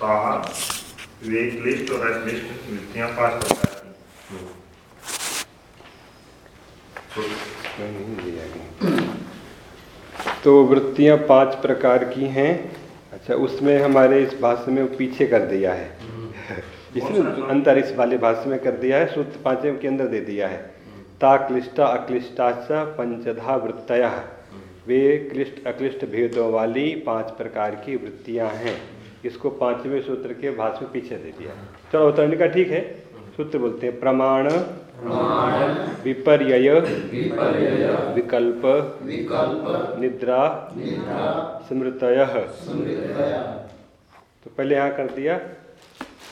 वे क्लिष्ट और अक्लिष्ट वृत्तियाँ पाँच प्रकार की तो वृत्तियाँ पाँच प्रकार की हैं। अच्छा उसमें हमारे इस भाष्य में पीछे कर दिया है। इसमें अंतर इस वाले भाष्य में कर दिया है सूत्र पाँचवें के अंदर दे दिया है। ता क्लिष्टा अक्लिष्टाच पंचधा वृत्तया। वे क्लिष्ट अक्लिष्ट भेदों वाली पाँच प्रकार की वृत्तियाँ हैं। इसको पाँचवें सूत्र के भाष्य में पीछे दे दिया। चलो उतरने का ठीक है। सूत्र बोलते हैं प्रमाण विपर्य विकल्प निद्रा स्मृतय। तो पहले यहाँ कर दिया।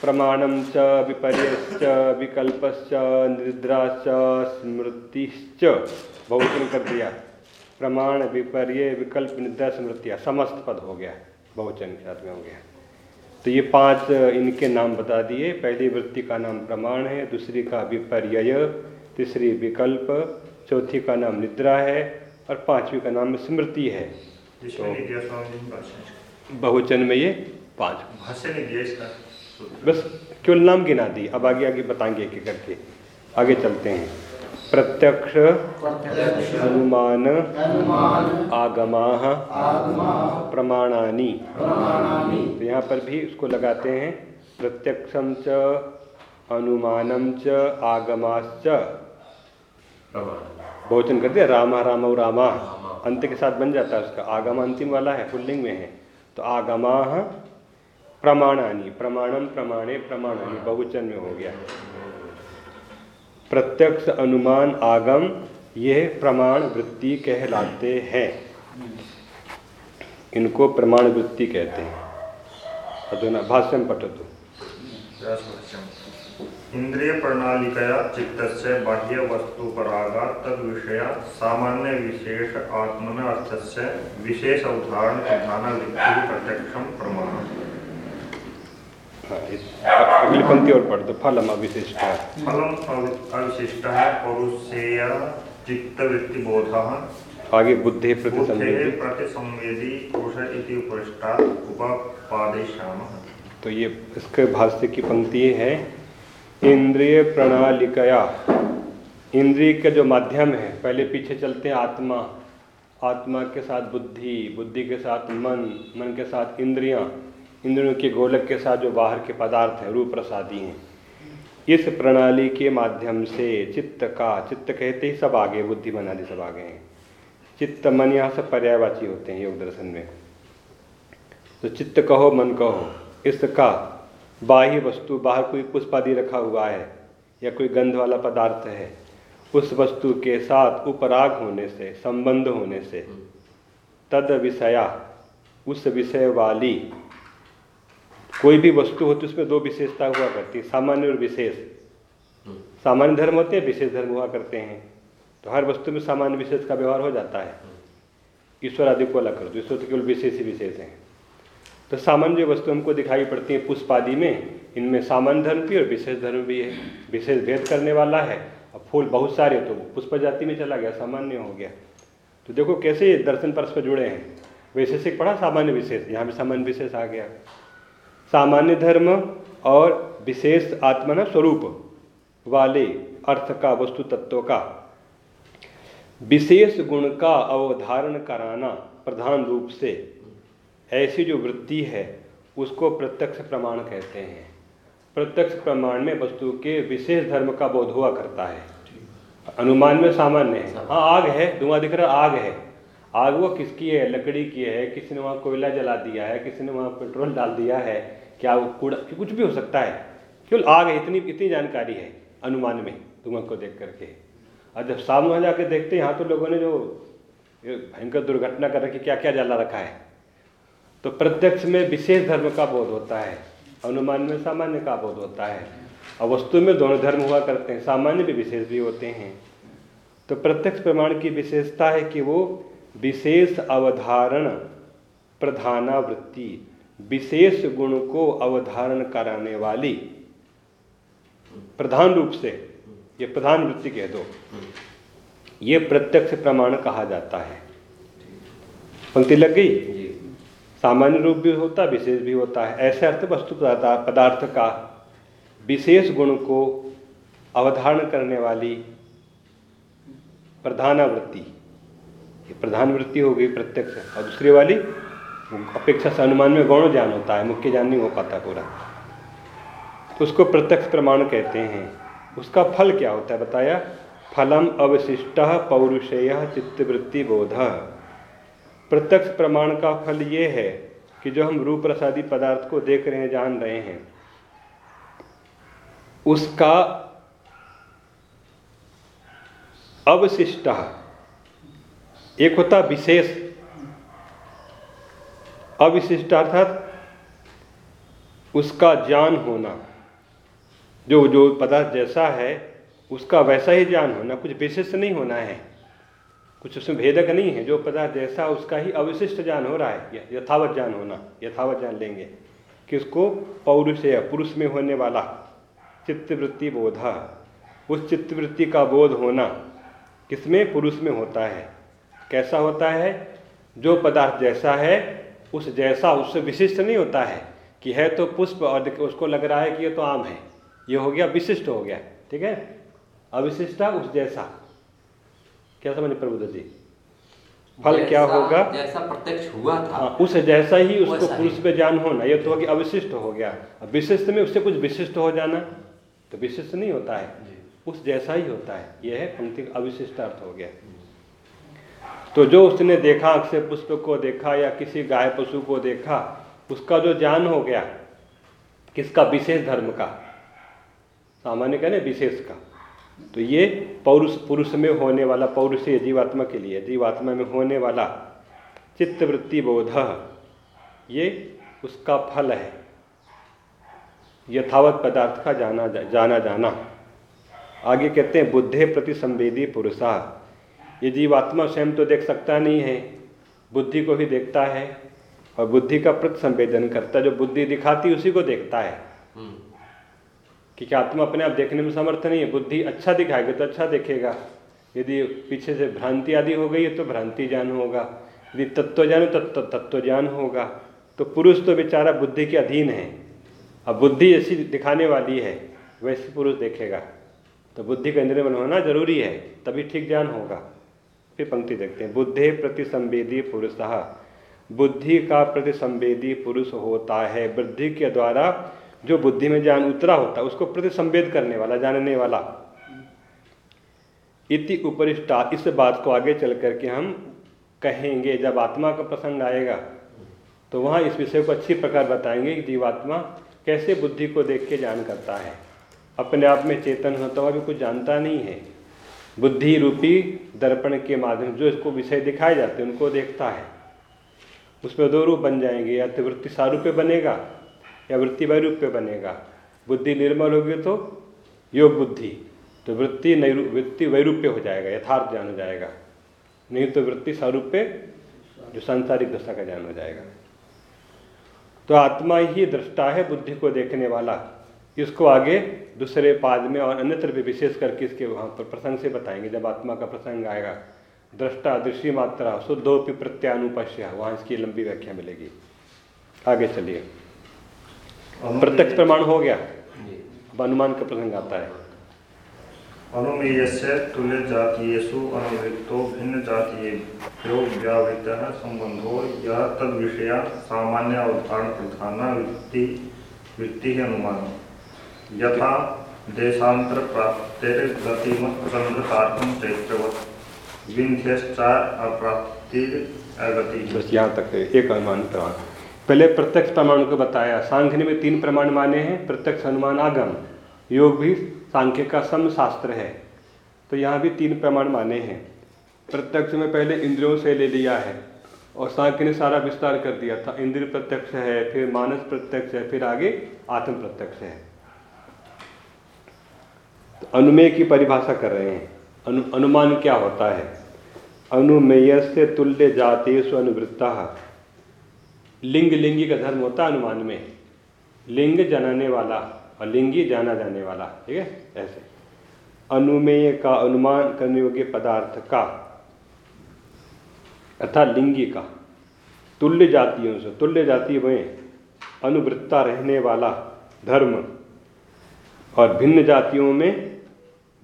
प्रमाणम च विपर्यश्च विकल्पश्च निद्रा च स्मृतिश्च। बहुवचन कर दिया। प्रमाण विपर्य विकल्प निद्रा स्मृतिया समस्त पद हो गया। बहुवचन के साथ में हो गया। तो ये पाँच इनके नाम बता दिए। पहली वृत्ति का नाम प्रमाण है दूसरी का विपर्य तीसरी विकल्प चौथी का नाम निद्रा है और पांचवी का नाम स्मृति है। तो बहुवचन में ये पाँच। बस केवल नाम गिना दी अब आगे आगे बताएँगे एक करके। आगे चलते हैं। प्रत्यक्ष अनुमान आगमा प्रमाणानी। तो यहाँ पर भी उसको लगाते हैं। प्रत्यक्षम च अनुमानम च आगमाश्च। बहुचन करते हैं रामा राम रामा। अंत के साथ बन जाता है उसका। आगम अंतिम वाला है पुल्लिंग में है। तो आगमा प्रमाणानी प्रमाणम प्रमाणे प्रमाणानी बहुचन में हो गया। प्रत्यक्ष अनुमान आगम, यह प्रमाण वृत्ति कहलाते हैं। इनको प्रमाण वृत्ति कहते हैं। अधुना, भाष्यम पठतु। इंद्रिय प्रणालिकया चित्तस्य बाह्य वस्तु परागा तद विषय सामान्य विशेष आत्मन अर्थस्य विशेष उदाहरण प्रधान प्रत्यक्षम प्रमाण। अगली पंक्ति और पढ़ दो फलम अविशिष्ट फलम अविशिष्ट है पौरुषेय चित्त वृत्ति बोध। आगे बुद्धि प्रति संवेदी प्रति पुरुष इति उपरिष्टा उपादेशाम तो ये इसके भाष्य की पंक्ति है इंद्रिय प्रणालिकया। इंद्रिय का जो माध्यम है पहले पीछे चलते हैं आत्मा। आत्मा के साथ बुद्धि बुद्धि के साथ मन मन के साथ इंद्रियाँ। इंद्रियों के गोलक के साथ जो बाहर के पदार्थ हैं रूप प्रसादी हैं। इस प्रणाली के माध्यम से चित्त का, चित्त कहते ही सब आगे बुद्धि आदि सब आगे हैं। चित्त मन यहाँ सब पर्यायवाची होते हैं योग दर्शन में। तो चित्त कहो, मन कहो, इसका बाह्य वस्तु, बाहर कोई पुष्प आदि रखा हुआ है या कोई गंध वाला पदार्थ है, उस वस्तु के साथ उपराग होने से, संबंध होने से, तद विषया, उस विषय वाली कोई भी वस्तु होती है उसमें दो विशेषता हुआ करती है सामान्य और विशेष। सामान्य धर्म होते हैं विशेष धर्म हुआ करते हैं। तो हर वस्तु में सामान्य विशेष का व्यवहार हो जाता है। ईश्वर आदि को अलग कर दो ईश्वर तो केवल विशेष ही विशेष हैं। तो सामान्य वस्तु हमको दिखाई पड़ती है पुष्प आदि में इनमें सामान्य धर्म भी और विशेष धर्म भी है। विशेष भेद करने वाला है। और फूल बहुत सारे तो पुष्प जाति में चला गया सामान्य हो गया। तो देखो कैसे ये दर्शन परस्पर जुड़े हैं। वैशेषिक पढ़ा सामान्य विशेष यहाँ भी सामान्य विशेष आ गया। सामान्य धर्म और विशेष आत्मना स्वरूप वाले अर्थ का, वस्तु तत्व का विशेष गुण का अवधारण कराना प्रधान रूप से ऐसी जो वृत्ति है, उसको प्रत्यक्ष प्रमाण कहते हैं। प्रत्यक्ष प्रमाण में वस्तु के विशेष धर्म का बोध हुआ करता है। अनुमान में सामान्य है। हाँ आग है, धुआँ दिख रहा, आग है। आग वो किसकी है? लकड़ी की है। किसी ने वहाँ कोयला जला दिया है, किसी ने वहाँ पेट्रोल डाल दिया है। क्या वो कूड़ा कुछ भी हो सकता है। केवल आग है, इतनी इतनी जानकारी है, अनुमान में धुआँ को देख करके। और जब सामने जाके देखते हैं, यहाँ तो लोगों ने जो भयंकर दुर्घटना कर रखी क्या क्या जला रखा है। तो प्रत्यक्ष में विशेष धर्म का बोध होता है, अनुमान में सामान्य का बोध होता है। और वस्तु में दोनों धर्म हुआ करते हैं, सामान्य भी विशेष भी होते हैं। तो प्रत्यक्ष प्रमाण की विशेषता है कि वो विशेष अवधारण प्रधानावृत्ति विशेष गुण को अवधारण कराने वाली प्रधान रूप से ये प्रधान वृत्ति कह दो। ये प्रत्यक्ष प्रमाण कहा जाता है। पंक्ति लग गई? सामान्य रूप भी होता है विशेष भी होता है। ऐसे अर्थ वस्तु पदार्थ का विशेष गुण को अवधारण करने वाली प्रधानावृत्ति। ये प्रधान वृत्ति हो गई प्रत्यक्ष। और दूसरी वाली? अपेक्षा से अनुमान में गौण ज्ञान होता है, मुख्य ज्ञान नहीं हो पाता पूरा। तो उसको प्रत्यक्ष प्रमाण कहते हैं। उसका फल क्या होता है बताया? फलम अवशिष्ट पौरुषेय चित्तवृत्ति बोध। प्रत्यक्ष प्रमाण का फल ये है कि जो हम रूप प्रसादी पदार्थ को देख रहे हैं, जान रहे हैं, उसका अवशिष्ट, एक होता विशेष अविशिष्ट अर्थात उसका ज्ञान होना, जो जो पदार्थ जैसा है, उसका वैसा ही ज्ञान होना, कुछ विशिष्ट नहीं होना है। कुछ उसमें भेदक नहीं है, जो पदार्थ जैसा उसका ही अविशिष्ट ज्ञान हो रहा है यथावत ज्ञान होना, यथावत ज्ञान लेंगे, कि उसको पौरुष या पुरुष में होने वाला चित्तवृत्ति बोधा, उस चित्तवृत्ति का बोध होना किसमें? पुरुष में होता है। कैसा होता है? जो पदार्थ जैसा है उस जैसा उससे विशिष्ट नहीं होता है कि है तो पुष्प और उसको लग रहा है कि ये तो आम है। ये हो गया विशिष्ट हो गया ठीक है? अविशिष्टा उस जैसा। क्या समझ प्रभुद जी? फल क्या होगा? जैसा प्रत्यक्ष हुआ था हाँ, उस जैसा ही उसको पुरुष पे ज्ञान होना। ये तो कि अविशिष्ट हो गया। अब विशिष्ट में उससे कुछ विशिष्ट हो जाना तो विशिष्ट नहीं होता है। उस जैसा ही होता है। यह है पंक्ति अविशिष्ट अर्थ हो गया। तो जो उसने देखा, अक्षय पुष्प को देखा या किसी गाय पशु को देखा, उसका जो ज्ञान हो गया, किसका? विशेष धर्म का। सामान्य कहने विशेष का। तो ये पौरुष, पुरुष में होने वाला पौरुषीय जीवात्मा के लिए, जीवात्मा में होने वाला चित्तवृत्ति बोध, ये उसका फल है। यथावत पदार्थ का जाना जाना जाना। आगे कहते हैं, बुद्धे प्रति संवेदी पुरुषा। ये जीवात्मा स्वयं तो देख सकता नहीं है बुद्धि को ही देखता है और बुद्धि का प्रति संवेदन करता है। जो बुद्धि दिखाती उसी को देखता है। हम्म। कि क्या आत्मा अपने आप देखने में समर्थ नहीं है? बुद्धि अच्छा दिखाएगी तो अच्छा देखेगा। यदि पीछे से भ्रांति आदि हो गई है तो भ्रांति ज्ञान होगा। यदि तत्व ज्ञान हो तो तत्व ज्ञान होगा। तो पुरुष तो बेचारा बुद्धि के अधीन है। अब बुद्धि ऐसी दिखाने वाली है वैसे पुरुष देखेगा। तो बुद्धि का इंद्रिय मन होना ज़रूरी है तभी ठीक ज्ञान होगा। फिर पंक्ति देखते हैं। बुद्धि प्रति संवेदी पुरुष। बुद्धि का प्रति संवेदी पुरुष होता है। बुद्धि के द्वारा जो बुद्धि में ज्ञान उतरा होता है, उसको प्रति संवेद करने वाला, जानने वाला। इति उपरिष्टा, इस बात को आगे चल करके हम कहेंगे, जब आत्मा का प्रसंग आएगा तो वहाँ इस विषय को अच्छी प्रकार बताएँगे कि जीवात्मा कैसे बुद्धि को देख के जान करता है। अपने आप में चेतन होता हुआ भी कुछ जानता नहीं है। बुद्धि रूपी दर्पण के माध्यम जो इसको विषय दिखाए जाते हैं, उनको देखता है। उसमें दो रूप बन जाएँगे, या तो वृत्ति सारूप्य बनेगा, या वृत्ति वैरूप्य बनेगा। बुद्धि निर्मल होगी तो योग बुद्धि तो वृत्ति वृत्ति वैरूप्य हो जाएगा, यथार्थ ज्ञान हो जाएगा। नहीं तो वृत्ति स्वरूप्य जो सांसारिक दशा का ज्ञान हो जाएगा। तो आत्मा ही दृष्टा है बुद्धि को देखने वाला। इसको आगे दूसरे पाद में और अन्यत्र भी विशेष करके इसके वहाँ पर प्रसंग से बताएँगे। जब आत्मा का प्रसंग आएगा दृष्टा दृश्य मात्रा शुद्धोपि प्रत्यानुपश्य वहाँ इसकी लंबी व्याख्या मिलेगी। आगे चलिए। प्रत्यक्ष प्रमाण हो गया। अनुमान का प्रसंग आता है। अनुमेय से तुल्य जातीयसु अनुवृत्तो भिन्न जातीयो व्यावृत संबंधो यह तद विषय सामान्य अवधारण प्रधान वृत्ति वृत्ति अनुमान यथा देशांतर प्राप्तिर गतिमत चंद्र तारकम चैत्रवत। विंध्यश्चार अगति यहाँ तक है एक अनुमान प्रमाण पहले प्रत्यक्ष प्रमाण को बताया। सांख्य में तीन प्रमाण माने हैं। प्रत्यक्ष अनुमान आगम। योग भी सांख्य का सम शास्त्र है। तो यहाँ भी तीन प्रमाण माने हैं। प्रत्यक्ष में पहले इंद्रियों से ले लिया है और सांख्य ने सारा विस्तार कर दिया था। इंद्रिय प्रत्यक्ष है, फिर मानस प्रत्यक्ष है, फिर आगे आत्म प्रत्यक्ष है। अनुमेय की परिभाषा कर रहे हैं। अनु, अनुमान क्या होता है? अनुमेय से तुल्य जातेश अनुवृत्ता। लिंग लिंगी का धर्म होता है अनुमान में। लिंग जनाने वाला और लिंगी जाना जाने वाला ठीक है? ऐसे। अनुमेय का अनुमान करने योग्य पदार्थ का अर्थात लिंगी का तुल्य जातियों से तुल्य जाति में अनुवृत्ता रहने वाला धर्म और भिन्न जातियों में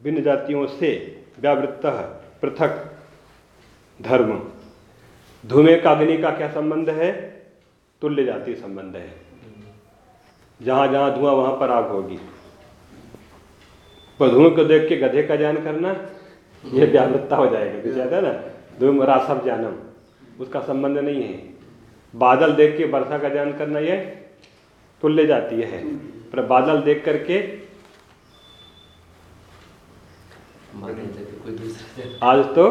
भिन्न जातियों से व्यावृत्त पृथक धर्म। धूमे का अग्नि का क्या संबंध है? तुल्य जाति संबंध है। जहाँ जहाँ धुआँ, वहाँ पर आग होगी। धुएँ को देख के गधे का ज्ञान करना यह व्यावृत्ता हो जाएगा। जैसे ना, धूम रासव जानम, उसका संबंध नहीं है। बादल देख के वर्षा का ज्ञान करना यह तुल्य जाती है। पर बादल देख करके आज तो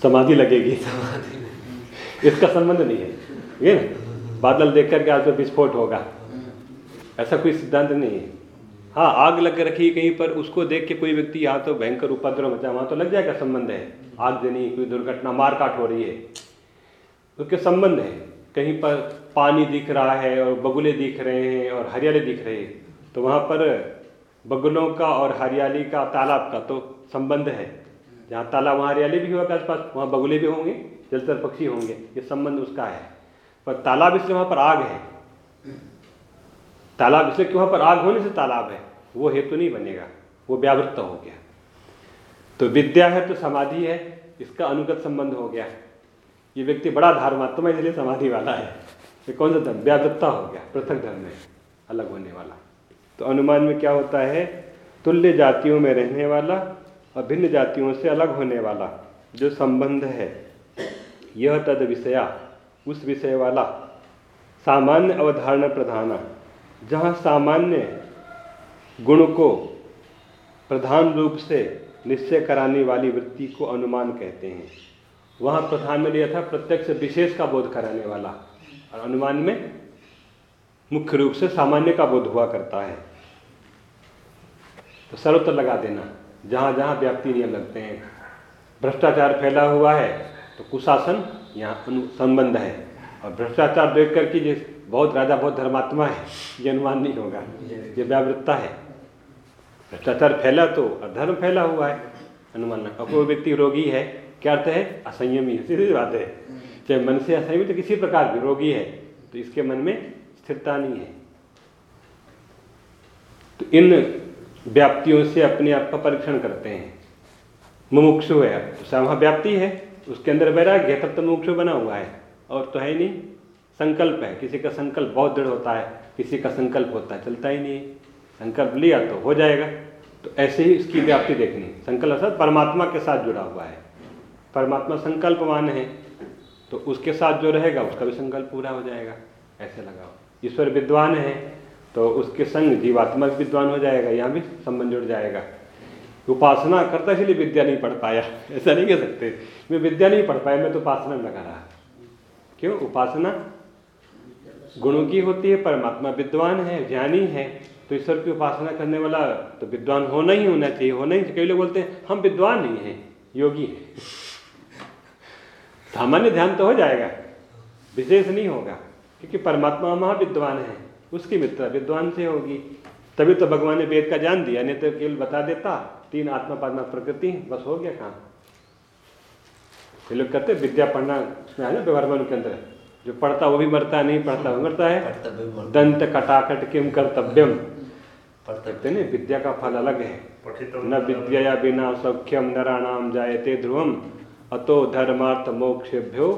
समाधि लगेगी। समाधि इसका संबंध नहीं है। ये ना बादल देख करके आज तो विस्फोट होगा। ऐसा कोई सिद्धांत नहीं है। हाँ आग लग रखी कहीं पर उसको देख के कोई व्यक्ति यहाँ तो भयंकर उपद्रव मचा वहाँ तो लग जाएगा संबंध है। आग देनी कोई दुर्घटना मार काट हो रही है। उसके संबंध है? कहीं पर पानी दिख रहा है और बगुले दिख रहे हैं और हरियाली दिख रही है। तो वहाँ पर बगुलों का और हरियाली का तालाब का तो संबंध है। जहाँ तालाब वहाँ हरियाली भी होगा आसपास, वहाँ बगुले भी होंगे जलचर पक्षी होंगे, ये संबंध उसका है। पर तालाब इसलिए वहाँ पर आग है। तालाब इसलिए कि वहाँ पर आग होने से तालाब है? वो हेतु नहीं बनेगा, वो व्यावृत्त हो गया। तो विद्या है तो समाधि है, इसका अनुगत संबंध हो गया। ये व्यक्ति बड़ा धर्मात्मा इसलिए समाधि वाला है। ये कौन सा धर्म? व्यावृत्ता हो गया, पृथक धर्म है, अलग होने वाला। तो अनुमान में क्या होता है? तुल्य जातियों में रहने वाला और भिन्न जातियों से अलग होने वाला जो संबंध है, यह तद विषया, उस विषय वाला सामान्य अवधारणा प्रधाना, जहाँ सामान्य गुण को प्रधान रूप से निश्चय कराने वाली वृत्ति को अनुमान कहते हैं। वहाँ प्रधान में लिया था प्रत्यक्ष विशेष का बोध कराने वाला और अनुमान में मुख्य रूप से सामान्य का बोध हुआ करता है। तो सर्वत्र लगा देना। जहाँ जहाँ व्याप्ति नियम लगते हैं। भ्रष्टाचार फैला हुआ है तो कुशासन यहाँ संबंध है। और भ्रष्टाचार देख करके जिस बहुत राजा, बहुत धर्मात्मा है, ये अनुमान नहीं होगा। ये व्यावृत्ता है। भ्रष्टाचार फैला तो अधर्म फैला हुआ है, अनुमान अब कोई व्यक्ति रोगी है, क्या अर्थ है? असंयमी सीधी बात है। चाहे मन से असंयमी तो किसी प्रकार की रोगी है तो इसके मन में स्थिरता नहीं है। तो इन व्याप्तियों से अपने आप का परीक्षण करते हैं। मुमुक्षु है वहाँ व्याप्ति है, उसके अंदर वैराग्य है, तब तो मुमुक्षु बना हुआ है। और तो है नहीं, संकल्प है, किसी का संकल्प बहुत दृढ़ होता है, किसी का संकल्प होता है, चलता ही नहीं। संकल्प लिया तो हो जाएगा। तो ऐसे ही इसकी व्याप्ति देखनी। संकल्प अर्थात परमात्मा के साथ जुड़ा हुआ है। परमात्मा संकल्पवान है तो उसके साथ जो रहेगा, उसका भी संकल्प पूरा हो जाएगा। ऐसे लगाओ। ईश्वर विद्वान है तो उसके संग जीवात्मा भी विद्वान हो जाएगा, यहाँ भी संबंध जुड़ जाएगा। उपासना करता इसलिए विद्या नहीं पढ़ पाया। ऐसा नहीं कह सकते। मैं विद्या नहीं पढ़ पाया, मैं तो उपासना लगा रहा। क्यों? उपासना गुणों की होती है, परमात्मा विद्वान है, ज्ञानी है तो ईश्वर की उपासना करने वाला तो विद्वान होना ही होना चाहिए, होना ही कई लोग बोलते हैं, हम विद्वान नहीं हैं, योगी हैं। सामान्य ध्यान तो हो जाएगा, विशेष नहीं होगा, क्योंकि परमात्मा महाविद्वान है। उसकी मित्र विद्वान से होगी। तभी तो भगवान ने वेद का जान दिया नहीं तो केवल बता देता तीन आत्मा पात्मा प्रकृति बस हो गया काम। ये लोग कहते विद्या पढ़ना उसमें है ना व्यवहार के अंदर? जो पढ़ता वो भी मरता है नहीं पढ़ता वो मरता है। दंत कटाकट किम कर्तव्यम। कहते नहीं विद्या का फल अलग है। न विद्या या बिना सौख्यम नराणाम जायते ध्रुवम। अतो धर्मार्थ मोक्षेभ्यो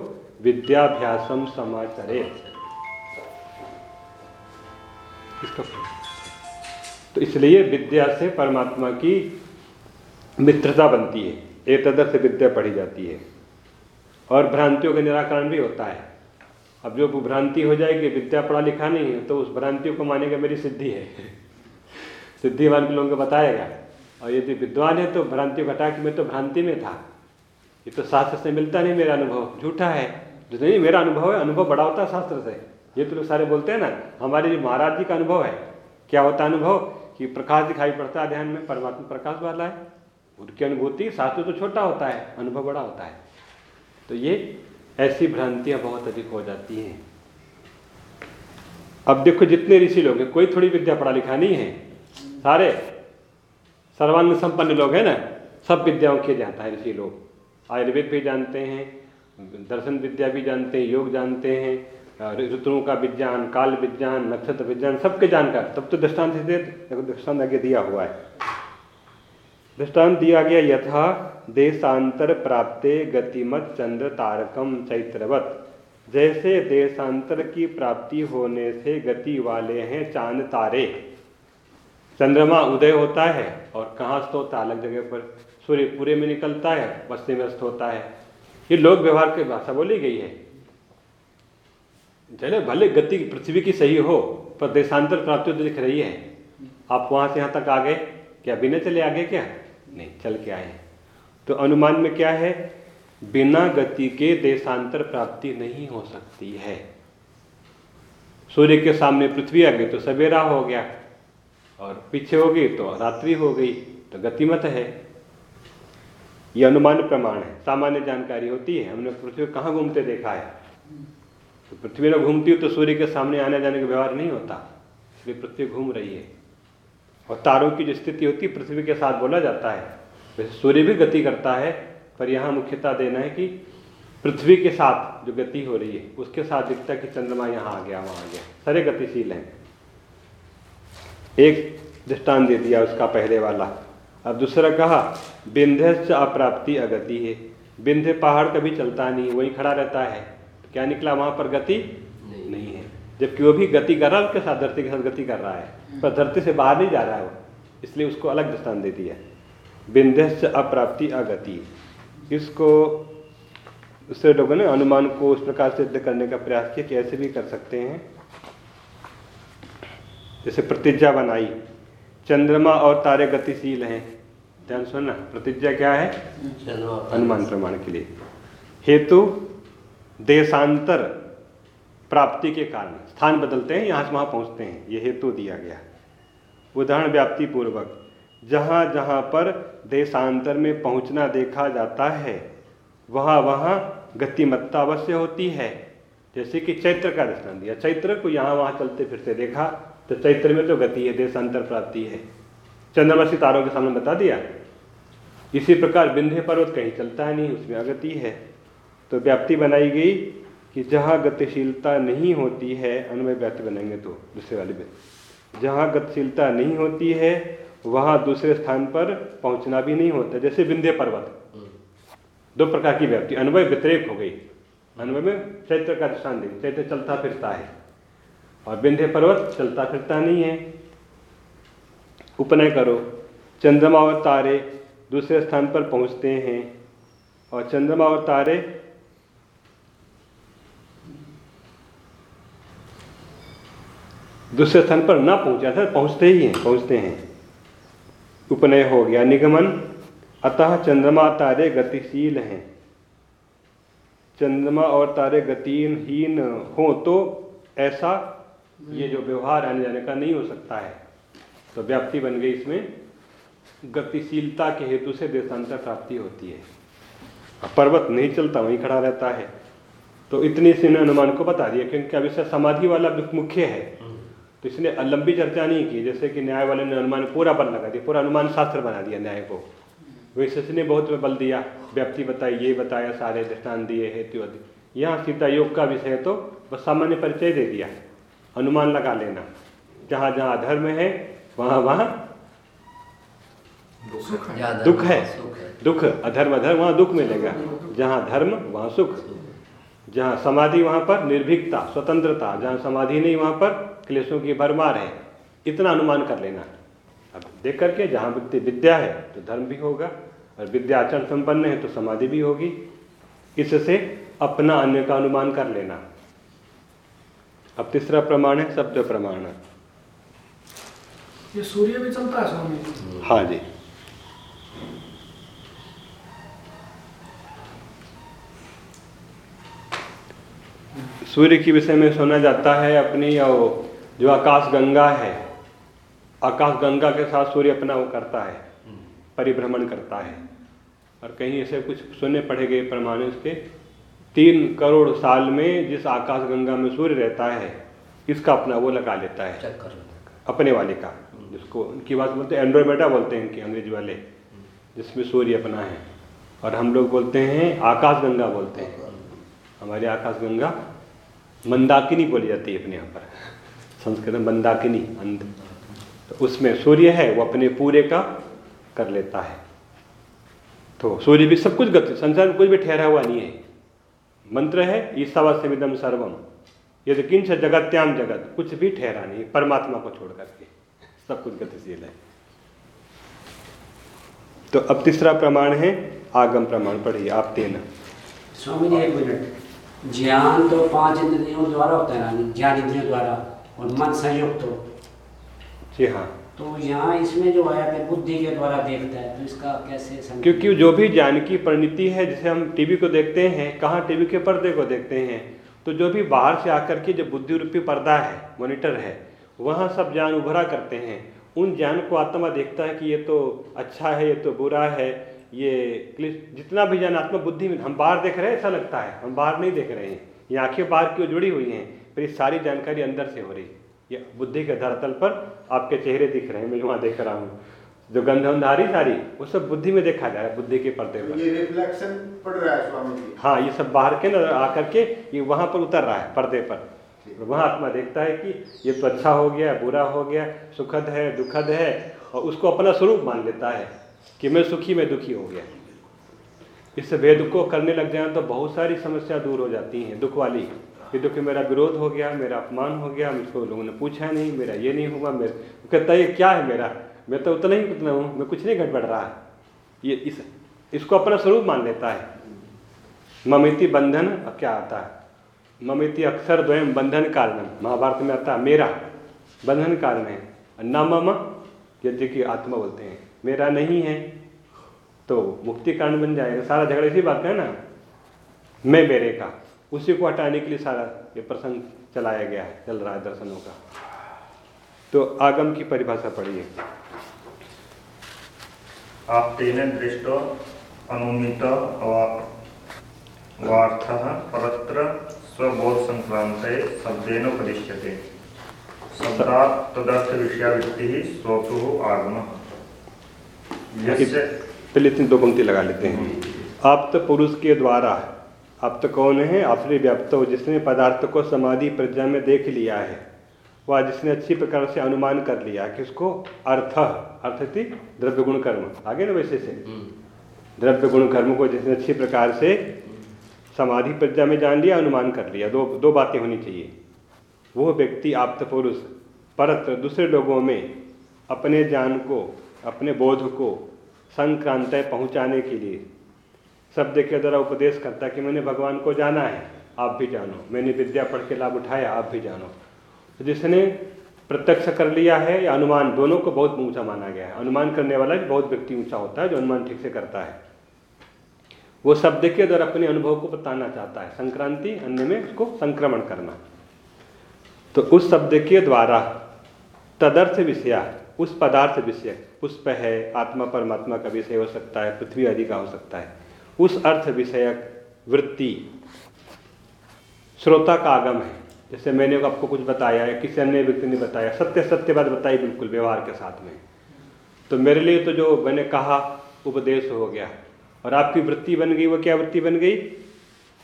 विद्याभ्यासम समाचरे तो इसलिए विद्या से परमात्मा की मित्रता बनती है। एक तदर से विद्या पढ़ी जाती है। और भ्रांतियों का निराकरण भी होता है। अब जो भ्रांति हो जाएगी, विद्या पढ़ा लिखा नहीं है तो उस भ्रांति को मानेगा मेरी सिद्धि है। सिद्धिवान के लोगों को बताएगा, और यदि विद्वान है तो भ्रांति घटा कि मैं तो भ्रांति में था। ये तो शास्त्र से मिलता नहीं मेरा अनुभव। झूठा है। नहीं, मेरा अनुभव है, अनुभव बड़ा होता है शास्त्र से। ये तो लोग सारे बोलते हैं ना, हमारे जो महाराज जी का अनुभव है, क्या होता अनुभव? कि प्रकाश दिखाई पड़ता है ध्यान में, परमात्मा प्रकाश वाला है उनकी अनुभूति शास्त्र तो छोटा होता है, अनुभव बड़ा होता है। तो ये ऐसी भ्रांतियाँ बहुत अधिक हो जाती हैं। अब देखो जितने ऋषि लोग हैं, कोई थोड़ी विद्या पढ़ा लिखा नहीं है। सारे सर्वांग संपन्न लोग हैं ना, सब विद्याओं के जानता है ऋषि लोग। आयुर्वेद भी जानते हैं, दर्शन विद्या भी जानते हैं, योग जानते हैं ऋतुओं का विज्ञान, काल विज्ञान, नक्षत्र विज्ञान, सबके जानकार। तब तो दृष्टांत दृष्टांत आगे दिया हुआ है। दृष्टांत दिया गया, यथा देशांतर प्राप्ते गतिमत चंद्र तारकम चैत्रवत। जैसे देशांतर की प्राप्ति होने से गति वाले हैं चाँद तारे। चंद्रमा उदय होता है और कहाँ अस्त होता है अलग जगह पर सूर्य पूरे में निकलता है, पश्चिम अस्त होता है। ये लोक व्यवहार की भाषा बोली गई है। चले भले गति पृथ्वी की सही हो, पर देशांतर प्राप्ति तो दिख रही है। आप वहाँ से यहाँ तक आ गए? क्या बिना चले आगे क्या? नहीं, चल के आए तो अनुमान में क्या है? बिना गति के देशांतर प्राप्ति नहीं हो सकती है। सूर्य के सामने पृथ्वी आ गई तो सवेरा हो गया, और पीछे हो गई तो रात्रि हो गई तो गतिमत है। यह अनुमान प्रमाण है। सामान्य जानकारी होती है। हमने पृथ्वी कहाँ घूमते देखा है? तो पृथ्वी में घूमती हो तो सूर्य के सामने आने जाने का व्यवहार नहीं होता। इसलिए पृथ्वी घूम रही है। और तारों की जो स्थिति होती है, पृथ्वी के साथ बोला जाता है। वैसे सूर्य भी गति करता है, पर यहाँ मुख्यता देना है कि पृथ्वी के साथ जो गति हो रही है, उसके साथ दिखता कि चंद्रमा यहाँ आ गया, वहाँ आ गया। सारे गतिशील हैं। एक दृष्टान दे दिया उसका पहले वाला। अब दूसरा कहा, बिंध्य अप्राप्ति अगति है। बिंध्य पहाड़ कभी चलता नहीं, वहीं खड़ा रहता है। क्या निकला वहाँ पर गति? नहीं, नहीं है। जबकि वो भी गति कर रहा है उसके साथ धरती के साथ गति कर रहा है। पर धरती से बाहर नहीं जा रहा है वो इसलिए उसको अलग स्थान दे दिया। बिंध्य अप्राप्ति अगति। इसको दूसरे लोगों ने अनुमान को उस प्रकार सिद्ध करने का प्रयास किया कि ऐसे भी कर सकते हैं। जैसे प्रतिज्ञा बनाई चंद्रमा और तारे गतिशील हैं। ध्यान सुनना प्रतिज्ञा क्या है? अनुमान प्रमाण के लिए। हेतु देशांतर प्राप्ति के कारण। स्थान बदलते हैं, यहाँ से वहाँ पहुँचते हैं। यह हेतु दिया गया उदाहरण व्याप्ति पूर्वक जहाँ जहाँ पर देशांतर में पहुँचना देखा जाता है, वहाँ वहाँ गतिमत्ता अवश्य होती है। जैसे कि चैत्र का दृष्टान दिया। चैत्र को यहाँ वहाँ चलते फिरते देखा तो चैत्र में तो गति है, देशांतर प्राप्ति है। चंद्रमा सितारों के सामने बता दिया। इसी प्रकार बिंध्य पर्वत कहीं चलता है नहीं, उसमें अगति है। तो व्याप्ति बनाई गई कि जहाँ गतिशीलता नहीं होती है, अनुमय व्याप्ति बनाएँगे तो दूसरे वाले में। जहाँ गतिशीलता नहीं होती है, वहाँ दूसरे स्थान पर पहुँचना भी नहीं होता, जैसे विंध्य पर्वत। दो प्रकार की व्याप्ति अनुभव व्यतिरेक हो गई। अनुभव में चैत्र का दृष्टान दी चैत्र चलता फिरता है। और विंध्य पर्वत चलता फिरता नहीं है। उपनय करो, चंद्रमा और तारे दूसरे स्थान पर पहुँचते हैं, और चंद्रमा और तारे दूसरे स्थान पर ना पहुँचा था, पहुँचते ही हैं, पहुँचते हैं। उपनय हो गया। निगमन, अतः चंद्रमा तारे गतिशील हैं। चंद्रमा और तारे गतिहीन हो तो ऐसा ये जो व्यवहार आने जाने का नहीं हो सकता है। तो व्याप्ति बन गई इसमें। गतिशीलता के हेतु से देशांतर प्राप्ति होती है। पर्वत नहीं चलता, वहीं खड़ा रहता है। तो इतनी से अनुमान को बता दिया, क्योंकि अब समाधि वाला मुख्य है। तो इसने लंबी चर्चा नहीं की जैसे कि न्याय वाले ने अनुमान पूरा बल लगा दिया पूरा अनुमान शास्त्र बना दिया न्याय को। वैसे ने बहुत बल दिया व्याप्ति बताई ये बताया सारे दृष्टान दिए हेतु यहाँ सीता योग का विषय है तो बस सामान्य परिचय दे दिया अनुमान लगा लेना। जहाँ जहाँ धर्म है वहाँ वहाँ दुख है। दुख अधर्म अधर्म वहाँ दुख मिलेगा। जहाँ धर्म वहाँ सुख। जहाँ समाधि वहाँ पर निर्भीकता स्वतंत्रता। जहाँ समाधि नहीं वहाँ पर क्लेशों की भरमार है इतना अनुमान कर लेना। अब देख करके जहाँ व्यक्ति विद्या है तो धर्म भी होगा और विद्या आचरण संपन्न है तो समाधि भी होगी। इससे अपना अन्य का अनुमान कर लेना। अब तीसरा प्रमाण है शब्द प्रमाण। ये सूर्य भी चलता है स्वामी? हाँ जी। सूर्य के विषय में सुना जाता है अपनी जो आकाश गंगा है आकाश गंगा के साथ सूर्य अपना वो करता है परिभ्रमण करता है। और कहीं ऐसे कुछ सुनने पड़े गए प्रमाण इसके तीन करोड़ साल में जिस आकाश गंगा में सूर्य रहता है इसका अपना वो लगा लेता है। अपने वाले का। जिसको उनकी बात बोलते हैं एंड्रोमेटा बोलते हैं इनके अंग्रेज़ी वाले जिसमें सूर्य अपना है। और हम लोग बोलते हैं आकाश गंगा बोलते हैं। हमारी आकाश गंगा मंदाकिनी बोली जाती है अपने यहाँ पर। संस्कृत में मंदाकिनी अंध। तो उसमें सूर्य है, वो अपने पूरे का कर लेता है। तो सूर्य भी सब कुछ गति, संसार में कुछ भी ठहरा हुआ नहीं है। मंत्र है ईसावास्यमिदम सर्वम ये तो किंच जगत्याम जगत, कुछ भी ठहरा नहीं, परमात्मा को छोड़ करके। सब कुछ गतिशील है। तो अब तीसरा प्रमाण है, आगम प्रमाण, पढ़िए आप तेना। स्वामी जी, एक मिनट। ज्ञान तो पाँच इंद्रियों द्वारा होता है ज्ञान इंद्रियों द्वारा? और मन संयुक्त हो। जी हाँ। तो यहाँ इसमें जो आया कि बुद्धि के द्वारा देखता है तो इसका कैसे समझ क्योंकि जो भी ज्ञान की परिणति है जिसे हम टीवी को देखते हैं कहाँ टीवी के पर्दे को देखते हैं तो जो भी बाहर से आकर के जो बुद्धि रूपी पर्दा है मॉनिटर है वहाँ सब ज्ञान उभरा करते हैं। उन ज्ञान को आत्मा देखता है कि ये तो अच्छा है ये तो बुरा है ये जितना भी ज्ञान आत्मा बुद्धि में हम बाहर देख रहे हैं ऐसा लगता है। हम बाहर नहीं देख रहे हैं। ये आँखें बाहर की ओर जुड़ी हुई हैं। फिर ये सारी जानकारी अंदर से हो रही है। ये बुद्धि के धरातल पर आपके चेहरे दिख रहे हैं मैं वहाँ देख रहा हूँ। जो गंधवंधारी सारी वो सब बुद्धि में देखा जा रहा है बुद्धि के पर्दे पर। ये रिफ्लेक्शन पड़ रहा है स्वामी जी। हाँ ये सब बाहर के ना आकर के ये वहाँ पर उतर रहा है पर्दे पर। वहाँ आत्मा देखता है कि ये तो अच्छा हो गया बुरा हो गया सुखद है दुखद है और उसको अपना स्वरूप मान लेता है कि मैं सुखी मैं दुखी हो गया। इस भेद को करने लग जाए तो बहुत सारी समस्या दूर हो जाती हैं दुख वाली। कि दुख, मेरा विरोध हो गया, मेरा अपमान हो गया, मुझको लोगों ने पूछा नहीं, मेरा ये नहीं हुआ, मेरे कहता ये क्या है मेरा? मैं तो उतना ही उतना हूँ, मैं कुछ नहीं गड़बड़ रहा। है ये इस इसको अपना स्वरूप मान लेता है। ममिति बंधन क्या आता है? ममिति अक्षर द्वयम बंधन कारण। महाभारत में आता है, मेरा बंधन कारण है। न मम यज्ञ की आत्मा बोलते हैं। मेरा नहीं है तो मुक्ति कारण बन जाएगा। सारा झगड़ा इसी बात है ना? मैं मेरे का। उसी को हटाने के लिए सारा ये प्रसंग चलाया गया है चल रहा है दर्शनों का। तो आगम की परिभाषा पढ़िए। आप तेन दृष्ट अनुमित वार्थ परत्र स्वबोध संक्रांत शब्देन उपदिश्यते। शब्दात् तदर्थ विषयावृत्ति स्वतु आगम पहले इतनी दो पंक्ति लगा लेते हैं। आप तो पुरुष के द्वारा आप तो कौन है अपने व्याप्त हो जिसने पदार्थ को समाधि प्रज्ञा में देख लिया है? वह जिसने अच्छी प्रकार से अनुमान कर लिया कि उसको अर्थ अर्थ थी द्रव्य गुण कर्म। आगे ना वैसे से? द्रव्य गुण कर्म को जिसने अच्छी प्रकार से समाधि प्रज्ञा में जान लिया अनुमान कर लिया। दो दो बातें होनी चाहिए। वो व्यक्ति आप्त पुरुष परत्र दूसरे लोगों में अपने ज्ञान को अपने बोध को संक्रांत पहुँचाने के लिए शब्द के द्वारा उपदेश करता कि मैंने भगवान को जाना है, आप भी जानो। मैंने विद्या पढ़ के लाभ उठाया, आप भी जानो। तो जिसने प्रत्यक्ष कर लिया है, या अनुमान, दोनों को बहुत ऊँचा माना गया है। अनुमान करने वाला भी बहुत व्यक्ति ऊँचा होता है, जो अनुमान ठीक से करता है। वो शब्द के द्वारा अपने अनुभव को बताना चाहता है। संक्रांति, अन्य में उसको संक्रमण करना। तो उस शब्द के द्वारा तदर्थ विषय, उस पदार्थ विषय, पुष्प है, आत्मा, परमात्मा का विषय हो सकता है, पृथ्वी आदि का हो सकता है। उस अर्थ विषयक वृत्ति श्रोता का आगम है। जैसे मैंने आपको कुछ बताया है, किसी अन्य व्यक्ति ने बताया, सत्य सत्य बात बताई बिल्कुल व्यवहार के साथ में। तो मेरे लिए तो जो मैंने कहा, उपदेश हो गया। और आपकी वृत्ति बन गई, वो क्या वृत्ति बन गई?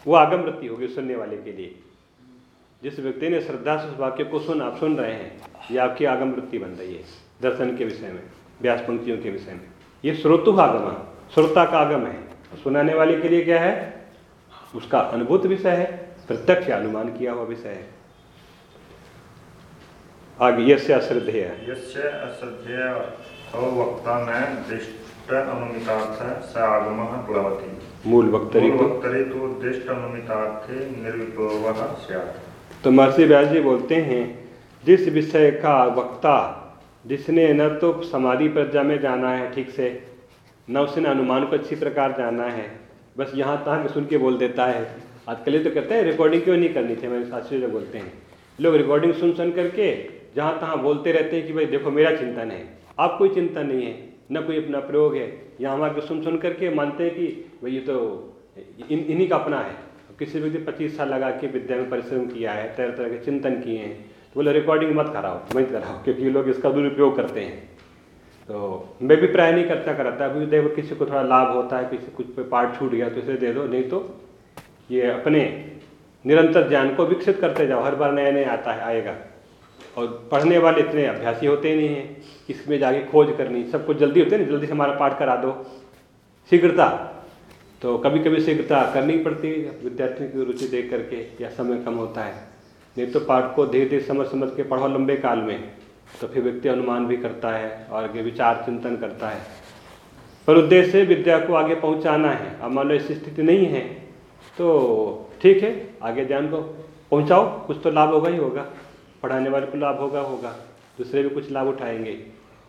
वो आगम वृत्ति होगी सुनने वाले के लिए। जिस व्यक्ति ने श्रद्धा से उस वाक्य को सुन, आप सुन रहे हैं, ये आपकी आगम वृत्ति बन रही है, दर्शन के विषय में, व्यास पंक्तियों के विषय में। ये श्रोतु आगम, श्रोता का आगम है। सुनाने वाले के लिए क्या है? उसका अनुभूत विषय है प्रत्यक्ष अनुमान किया हुआ विषय है। आगे यस्य अश्रद्धेय। अश्रद्धेय वक्ता में दृष्ट अनुमितार्थ स आगम प्लवती मूल वक्तरी तो। तो दृष्ट अनुमितार्थे निर्विप्लव तो महर्षि व्यास जी बोलते हैं जिस विषय का वक्ता जिसने न तो समाधि प्रज्ञा में जाना है ठीक से न उसने अनुमान को अच्छी प्रकार जाना है। बस यहाँ तहाँ सुन के बोल देता है। आजकल तो कहते हैं रिकॉर्डिंग क्यों नहीं करनी थी? मेरे शास्त्री जो बोलते हैं। लोग रिकॉर्डिंग सुन सुन करके जहाँ तहाँ बोलते रहते हैं कि भाई देखो, मेरा चिंतन है। आप कोई चिंता नहीं है, न कोई अपना प्रयोग है। यहाँ वहाँ के सुन सुन करके मानते हैं कि भाई ये तो इन, इन्हीं का अपना है। किसी व्यक्ति पच्चीस साल लगा के विद्या में परिश्रम किया है, तरह तरह के चिंतन किए हैं। तो बोले रिकॉर्डिंग मत कराओ मत कराओ, क्योंकि लोग इसका दुरुपयोग करते हैं। तो मैं भी प्राय नहीं करता कराता। अभी देखो किसी को थोड़ा लाभ होता है, किसी कुछ पे पार्ट छूट गया तो इसे दे दो, नहीं तो ये अपने निरंतर ज्ञान को विकसित करते जाओ। हर बार नया नया आता है, आएगा। और पढ़ने वाले इतने अभ्यासी होते ही नहीं हैं, इसमें जाके खोज करनी, सब कुछ जल्दी होते हैं जल्दी से हमारा पाठ करा दो। शीघ्रता। तो कभी कभी शीघ्रता करनी पड़ती है, विद्यार्थियों की रुचि देख करके या समय कम होता है। नहीं तो पाठ को धीरे धीरे समझ समझ के पढ़ो लंबे काल में। तो फिर व्यक्ति अनुमान भी करता है और आगे विचार चिंतन करता है। पर उद्देश्य विद्या को आगे पहुंचाना है। अब मान लो ऐसी स्थिति नहीं है तो ठीक है, आगे ज्ञान को पहुंचाओ, कुछ तो लाभ होगा ही होगा। पढ़ाने वाले को लाभ होगा होगा, दूसरे भी कुछ लाभ उठाएँगे।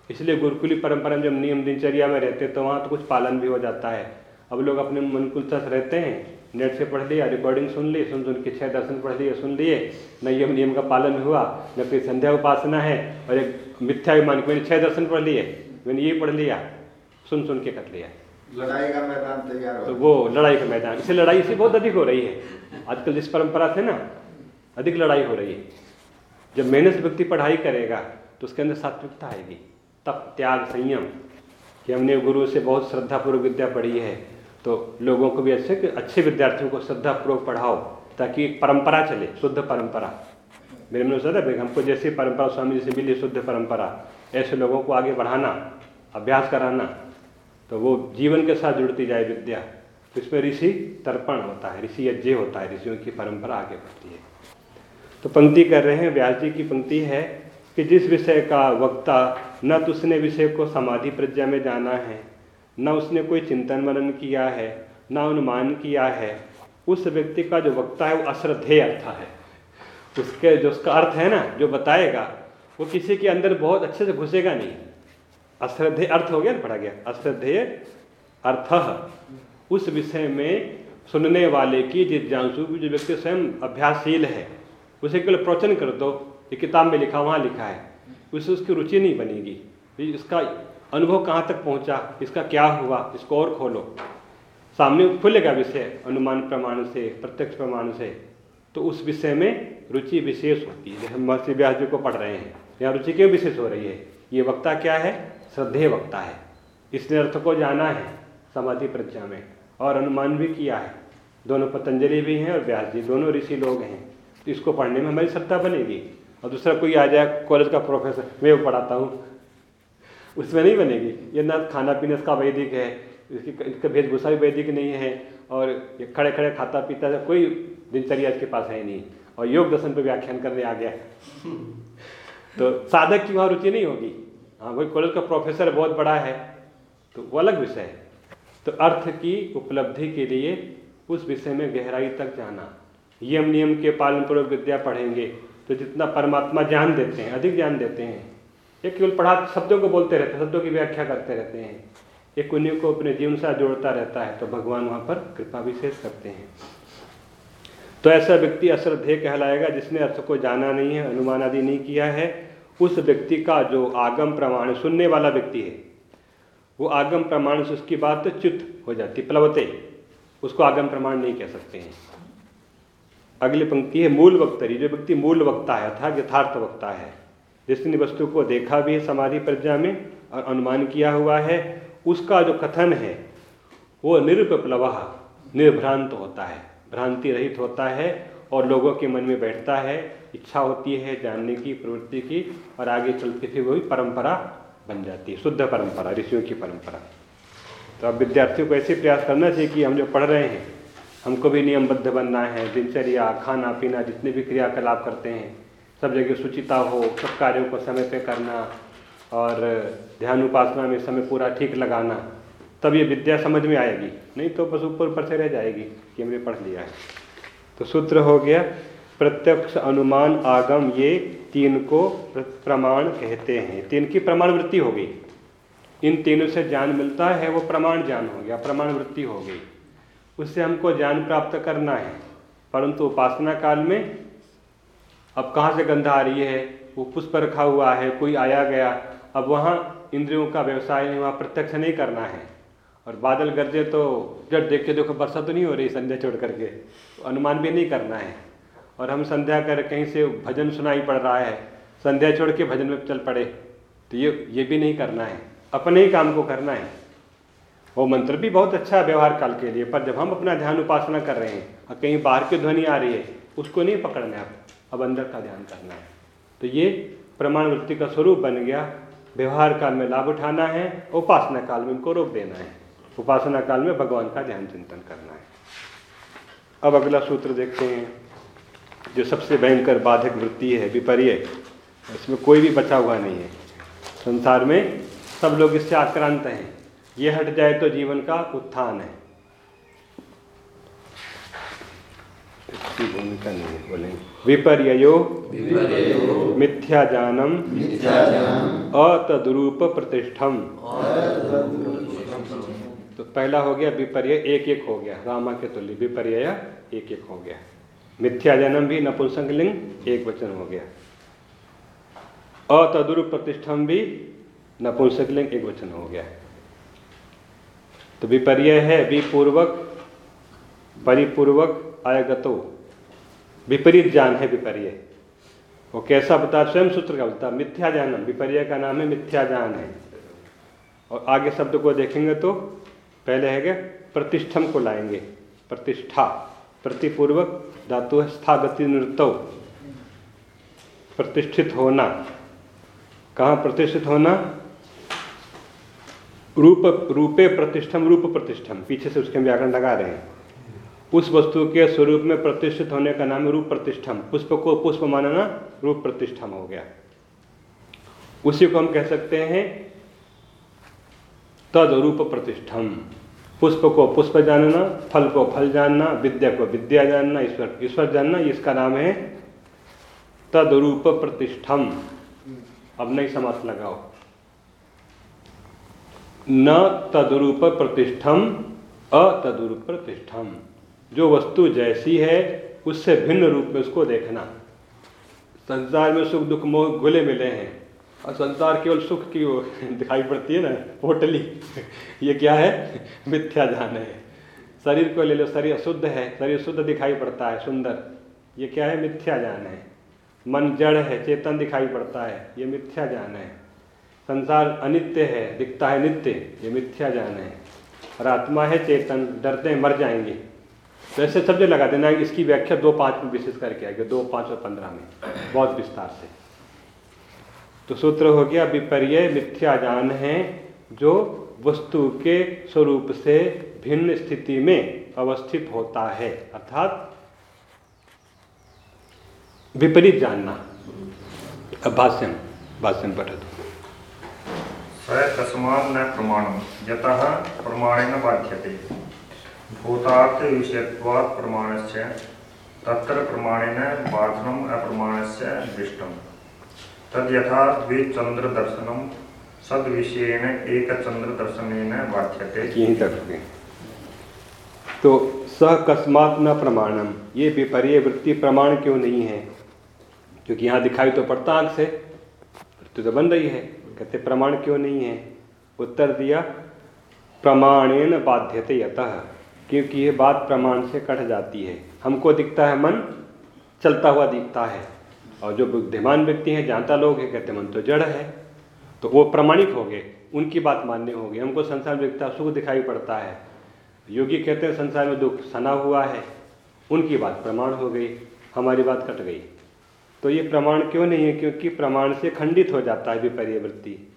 इसलिए गुरुकुली परंपरा में जब नियम दिनचर्या में रहते हैं तो वहाँ तो कुछ पालन भी हो जाता है। अब लोग अपने मनकुलता से रहते हैं नेट से पढ़ लिया रिकॉर्डिंग सुन ली सुन सुन के छह दर्शन पढ़ लिए सुन लिए। न यम नियम का पालन हुआ न कोई संध्या उपासना है और एक मिथ्या मान के मैंने छह दर्शन पढ़ लिए मैंने ये पढ़ लिया सुन सुन के कर लिया। लड़ाई का मैदान तैयार तो वो लड़ाई का मैदान इससे लड़ाई से बहुत अधिक हो रही है। आजकल जिस परंपरा से ना अधिक लड़ाई हो रही है। जब मेहनत व्यक्ति पढ़ाई करेगा तो उसके अंदर सात्विकता आएगी। तप त्याग संयम कि हमने गुरु से बहुत श्रद्धापूर्वक विद्या पढ़ी है। तो लोगों को भी अच्छे अच्छे विद्यार्थियों को श्रद्धापूर्वक पढ़ाओ, ताकि एक परंपरा चले, शुद्ध परंपरा। मेरे मन में हमको जैसी परंपरा स्वामी जी से मिली, शुद्ध परंपरा, ऐसे लोगों को आगे बढ़ाना, अभ्यास कराना तो वो जीवन के साथ जुड़ती जाए विद्या तो इसमें ऋषि तर्पण होता है, ऋषि यज्ञ होता है, ऋषियों की परंपरा आगे बढ़ती है। तो पंक्ति कर रहे हैं, व्यास जी की पंक्ति है कि जिस विषय का वक्ता, न तो उसने विषय को समाधि प्रज्ञा में जाना है न उसने कोई चिंतन मनन किया है, न अनुमान किया है। उस व्यक्ति का जो वक्ता है, वो अश्रद्धेय अर्थ है। उसके जो उसका अर्थ है ना, जो बताएगा, वो किसी के अंदर बहुत अच्छे से घुसेगा नहीं। अश्रद्धेय अर्थ हो गया ना, पढ़ा गया। अश्रद्धेय अर्थ उस विषय में सुनने वाले की जिज्ञांसु जो व्यक्ति स्वयं अभ्यासशील है, उसे केवल प्रवचन कर दो, ये किताब में लिखा, वहाँ लिखा है। उससे उसकी रुचि नहीं बनेगी। इसका अनुभव कहाँ तक पहुँचा, इसका क्या हुआ, इसको और खोलो। सामने खुलेगा विषय, अनुमान प्रमाण से, प्रत्यक्ष प्रमाण से। तो उस विषय में रुचि विशेष होती है। हम महर्षि व्यास जी को पढ़ रहे हैं, यहाँ रुचि क्यों विशेष हो रही है? ये वक्ता क्या है? श्रद्धेय वक्ता है। इसने अर्थ को जाना है समाधि प्रज्ञा में, और अनुमान भी किया है। दोनों पतंजलि भी हैं और व्यास जी, दोनों ऋषि लोग हैं। तो इसको पढ़ने में हमारी श्रद्धा बनेगी। और दूसरा कोई आ जाए, कॉलेज का प्रोफेसर, मैं पढ़ाता हूँ। उसमें नहीं बनेगी। ये ना खाना पीना इसका वैदिक है इसकी इसका वेशभूषा भी वैदिक नहीं है और ये खड़े खड़े खाता पीता है कोई दिनचर्या इसके पास है नहीं। और योग दर्शन पर व्याख्यान करने आ गया। तो साधक की वहाँ रुचि नहीं होगी। हाँ भाई कॉलेज का प्रोफेसर बहुत बड़ा है तो वो अलग विषय है। तो अर्थ की उपलब्धि के लिए उस विषय में गहराई तक जाना। यम नियम के पालन पूर्वक विद्या पढ़ेंगे। तो जितना परमात्मा ज्ञान देते हैं अधिक ज्ञान देते हैं ये केवल पढ़ा शब्दों को बोलते रहते हैं, शब्दों की व्याख्या करते रहते हैं। एक उन्हीं को अपने जीवन से जोड़ता रहता है तो भगवान वहाँ पर कृपा विशेष करते हैं। तो ऐसा व्यक्ति अश्रद्धेय कहलाएगा, जिसने अर्थ को जाना नहीं है, अनुमान आदि नहीं किया है, उस व्यक्ति का जो आगम प्रमाण सुनने वाला व्यक्ति है, वो आगम प्रमाण से उसकी बात च्युत हो जाती, प्लवते। उसको आगम प्रमाण नहीं कह सकते हैं। अगली पंक्ति है, मूल वक्तरी, जो व्यक्ति मूल वक्ता है, अर्थात यथार्थ वक्ता है। जिसने वस्तु को देखा भी है समाधि प्रज्ञा में और अनुमान किया हुआ है, उसका जो कथन है, वो निरुपप्लव, निर्भ्रांत होता है। भ्रांति रहित होता है और लोगों के मन में बैठता है। इच्छा होती है जानने की, प्रवृत्ति की और आगे चलते फिर वही परंपरा बन जाती है, शुद्ध परंपरा, ऋषियों की परंपरा। तो अब विद्यार्थियों को ऐसे प्रयास करना चाहिए कि हम जो पढ़ रहे हैं, हमको भी नियमबद्ध बनना है। दिनचर्या खाना पीना जितने भी क्रियाकलाप करते हैं सब जगह सुचिता हो, सब कार्यों को समय पे करना और ध्यान उपासना में समय पूरा ठीक लगाना, तब ये विद्या समझ में आएगी। नहीं तो बस ऊपर ऊपर से रह जाएगी कि हमने पढ़ लिया है। तो सूत्र हो गया, प्रत्यक्ष अनुमान आगम ये तीन को प्रमाण कहते हैं। तीन की प्रमाण वृत्ति हो गई। इन तीनों से ज्ञान मिलता है, वो प्रमाण ज्ञान हो गया, प्रमाण वृत्ति हो गई। उससे हमको ज्ञान प्राप्त करना है, परंतु उपासना काल में अब कहाँ से गंध आ रही है? वो पुष्प रखा हुआ है, कोई आया गया। अब वहाँ इंद्रियों का व्यवसाय नहीं, वहाँ प्रत्यक्ष नहीं करना है। और बादल गरजे तो जब देख के देखो, वर्षा तो नहीं हो रही संध्या छोड़ करके। तो अनुमान भी नहीं करना है। और हम संध्या कर कहीं से भजन सुनाई पड़ रहा है, संध्या छोड़ के भजन में चल पड़े तो ये ये भी नहीं करना है। अपने ही काम को करना है। वो मंत्र भी बहुत अच्छा है व्यवहार काल के लिए, पर जब हम अपना ध्यान उपासना कर रहे हैं, और कहीं बाहर की ध्वनि आ रही है, उसको नहीं पकड़ना है अब अंदर का ध्यान करना है। तो ये प्रमाण वृत्ति का स्वरूप बन गया। व्यवहार काल में लाभ उठाना है, उपासना काल में उनको रोक देना है। उपासना काल में भगवान का ध्यान चिंतन करना है। अब अगला सूत्र देखते हैं, जो सबसे भयंकर बाधक वृत्ति है, विपर्य। इसमें कोई भी बचा हुआ नहीं है। संसार में सब लोग इससे आक्रांत हैं। ये हट जाए तो जीवन का उत्थान है। इसकी भूमिका नहीं है बोलेंगे विपर्यो मिथ्या जानम अतद्रूप प्रतिष्ठम तो पहला हो गया विपर्य, एक एक हो गया। रामा के तुल्य विपर्य एक एक हो गया। मिथ्या जन्म भी, नपुंसक लिंग, एक वचन हो गया। अतद्रूप प्रतिष्ठम भी, नपुंसक लिंग, एक वचन हो गया। तो विपर्य है, विपूर्वक, परिपूर्वक, आयगतो। विपरीत ज्ञान है विपर्य। वो कैसा बता? स्वयं सूत्र का बता। मिथ्या ज्ञानम विपर्य का नाम है मिथ्या ज्ञान है। और आगे शब्द को देखेंगे तो पहले है क्या? प्रतिष्ठम को लाएँगे। प्रतिष्ठा, प्रतिपूर्वक धातु है, स्थागति नृत्य प्रतिष्ठित होना। कहाँ प्रतिष्ठित होना? रूप, रूपे प्रतिष्ठम, रूप प्रतिष्ठम। पीछे से उसके व्याकरण लगा रहे हैं। उस वस्तु के स्वरूप में प्रतिष्ठित होने का नाम रूप प्रतिष्ठम। पुष्प को पुष्प मानना रूप प्रतिष्ठम हो गया। उसी को हम कह सकते हैं तद रूप प्रतिष्ठम। पुष्प को पुष्प जानना, फल को फल जानना, विद्या को विद्या जानना, ईश्वर ईश्वर जानना, इसका नाम है तद रूप प्रतिष्ठम। अब नहीं समास लगाओ। न तदरूप प्रतिष्ठम अतदरूप प्रतिष्ठम। जो वस्तु जैसी है, उससे भिन्न रूप में उसको देखना। संसार में सुख, दुख, मोह घुले मिले हैं। और संसार केवल सुख की वो दिखाई पड़ती है ना होटली ये क्या है? मिथ्या जान है। शरीर को ले लो, शरीर शुद्ध है, शरीर शुद्ध दिखाई पड़ता है, सुंदर। ये क्या है? मिथ्या जान है। मन जड़ है, चेतन दिखाई पड़ता है, ये मिथ्या जान है। संसार अनित्य है, दिखता है नित्य, ये मिथ्या जान है। और आत्मा है चेतन, डरते मर जाएँगे। ऐसे शब्द लगा देना इसकी व्याख्या दो पाँच में विशेष करके आएगी, दो, पाँच और पंद्रह में, बहुत विस्तार से। तो सूत्र हो गया, विपर्य मिथ्या जान है, जो वस्तु के स्वरूप से भिन्न स्थिति में अवस्थित होता है। अर्थात, विपरीत जानना। अब भाष्यम भाष्यम पठतु। स तस्मात् न प्रमाणम बाध्यते। भूतार्थ विषयत्वात् प्रमाणस्य, तत्र प्रमाणेन बाधनम् अप्रमाणस्य दृष्टम्। तद्यथा द्विचन्द्रदर्शनं सद्विषयेण एकचन्द्रदर्शनेन बाध्यते तो सकस्मात न प्रमाणम, ये विपर्य वृत्ति प्रमाण क्यों नहीं है? क्योंकि यहाँ दिखाई तो पड़ता आँख से वृत्ति तो बन रही है। कहते प्रमाण क्यों नहीं है? उत्तर दिया, प्रमाणेन बाध्यते यतः। क्योंकि ये बात प्रमाण से कट जाती है। हमको दिखता है मन, चलता हुआ दिखता है। और जो बुद्धिमान व्यक्ति हैं, जानता लोग हैं, कहते मन तो जड़ है। तो वो प्रमाणिक हो गए, उनकी बात मानने होगी हमको संसार में दिखता सुख दिखाई पड़ता है। योगी कहते हैं, संसार में दुख सना हुआ है। उनकी बात प्रमाण हो गई, हमारी बात कट गई। तो ये प्रमाण क्यों नहीं है? क्योंकि प्रमाण से खंडित हो जाता है विपर्य वृत्ति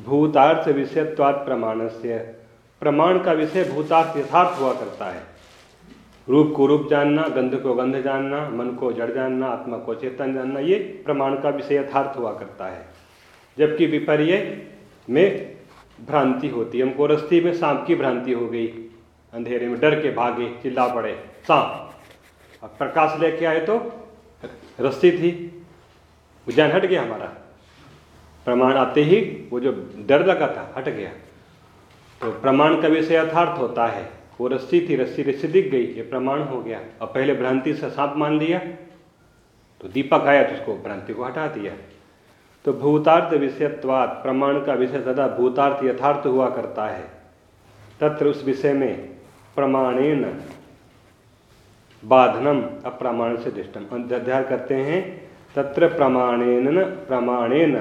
भूतार्थ विषयत्वाद प्रमाण से प्रमाण का विषय भूतार्थ यथार्थ हुआ करता है। रूप को रूप जानना, गंध को गंध जानना, मन को जड़ जानना, आत्मा को चेतन जानना, ये प्रमाण का विषय यथार्थ हुआ करता है। जबकि विपर्य में भ्रांति होती है। हमको रस्ती में सांप की भ्रांति हो गई। अंधेरे में डर के भागे, चिल्ला पड़े, सांप। अब प्रकाश लेके आए तो रस्सी थी। ज्ञान हट गया हमारा। प्रमाण आते ही वो जो डर लगा था, हट गया। तो प्रमाण का विषय यथार्थ होता है। वो रस्सी थी, रस्सी रस्सी दिख गई, ये प्रमाण हो गया। और पहले भ्रांति से सांप मान लिया तो दीपक आया तो उसको भ्रांति को हटा दिया। तो भूतार्थ विषयत्वाद प्रमाण का विषय सदा भूतार्थ यथार्थ हुआ करता है। तत्र उस विषय में प्रमाणेन बाधनम, अप्रमाण से दृष्टम। अध्याय करते हैं, तत्र प्रमाणेन प्रमाणेन।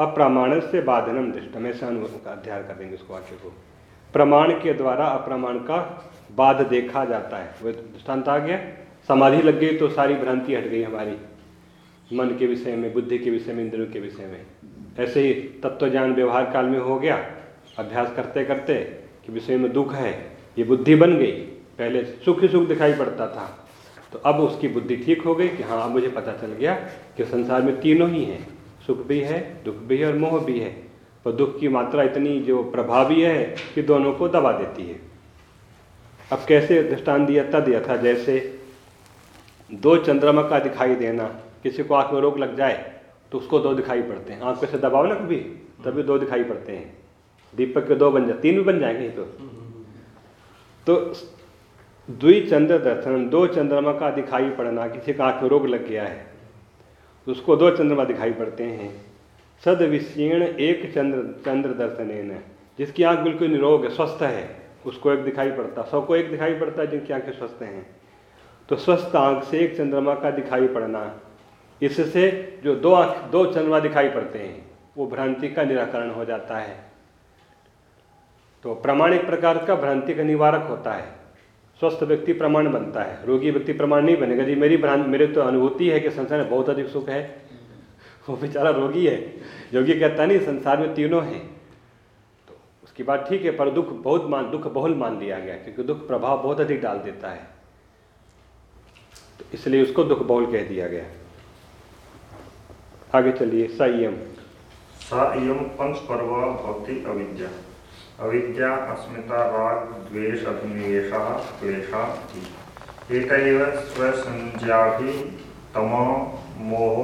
अप्रमाण से बाधनम दृष्टम ऐसा अध्याय कर देंगे उसको वाक्य को। प्रमाण के द्वारा अप्रमाण का बाध देखा जाता है। वह दृष्टांत आ गया। समाधि लग गई तो सारी भ्रांति हट गई हमारी। मन के विषय में, बुद्धि के विषय में, इंद्रियों के विषय में। ऐसे ही तत्व ज्ञान व्यवहार काल में हो गया। अभ्यास करते करते कि विषय में दुख है, ये बुद्धि बन गई। पहले सुख ही सुख दिखाई पड़ता था। तो अब उसकी बुद्धि ठीक हो गई कि हाँ अब मुझे पता चल गया कि संसार में तीनों ही हैं। सुख भी है, दुख भी है और मोह भी है। पर दुख की मात्रा इतनी जो प्रभावी है कि दोनों को दबा देती है। अब कैसे दृष्टान दिया था दिया था, जैसे दो चंद्रमा का दिखाई देना, किसी को आँख में रोग लग जाए तो उसको दो दिखाई पड़ते हैं। आँख से दबाओ ना कभी, तभी दो दिखाई पड़ते हैं। दीपक के दो बन जाए तीन भी बन जाएँगे तो। तो द्विचंद्र दर्शन, दो चंद्रमा का दिखाई पड़ना, किसी का आँख में रोग लग गया है उसको दो चंद्रमा दिखाई पड़ते हैं। सद विषीर्ण एक चंद्र चंद्र दर्शन जिसकी आँख बिल्कुल निरोग है, स्वस्थ है, उसको एक दिखाई पड़ता सौ को एक दिखाई पड़ता है, जिनकी आँखें स्वस्थ हैं। तो स्वस्थ आँख से एक चंद्रमा का दिखाई पड़ना, इससे जो दो आँख, दो चंद्रमा दिखाई पड़ते हैं, वो भ्रांति का निराकरण हो जाता है। तो प्रामाणिक प्रकार का भ्रांति का निवारक होता है। स्वस्थ व्यक्ति प्रमाण बनता है। रोगी व्यक्ति प्रमाण नहीं बनेगा। जी, मेरी भ्रांत, मेरे तो अनुभूति है कि संसार में बहुत अधिक सुख है। वो बेचारा रोगी है। योगी कहता नहीं, संसार में तीनों हैं। तो उसकी बात ठीक है, पर दुख बहुत मान, दुख बहुल मान लिया गया, क्योंकि दुख प्रभाव बहुत अधिक डाल देता है। तो इसलिए उसको दुख बहुल कह दिया गया। आगे चलिए संयम संयम पंच पर्व भक्ति अविद्या। अविद्या, अस्मिता, राग, द्वेष, अभिनिवेश, क्लेशा एक स्वसंज्ञाभि तम, मोह,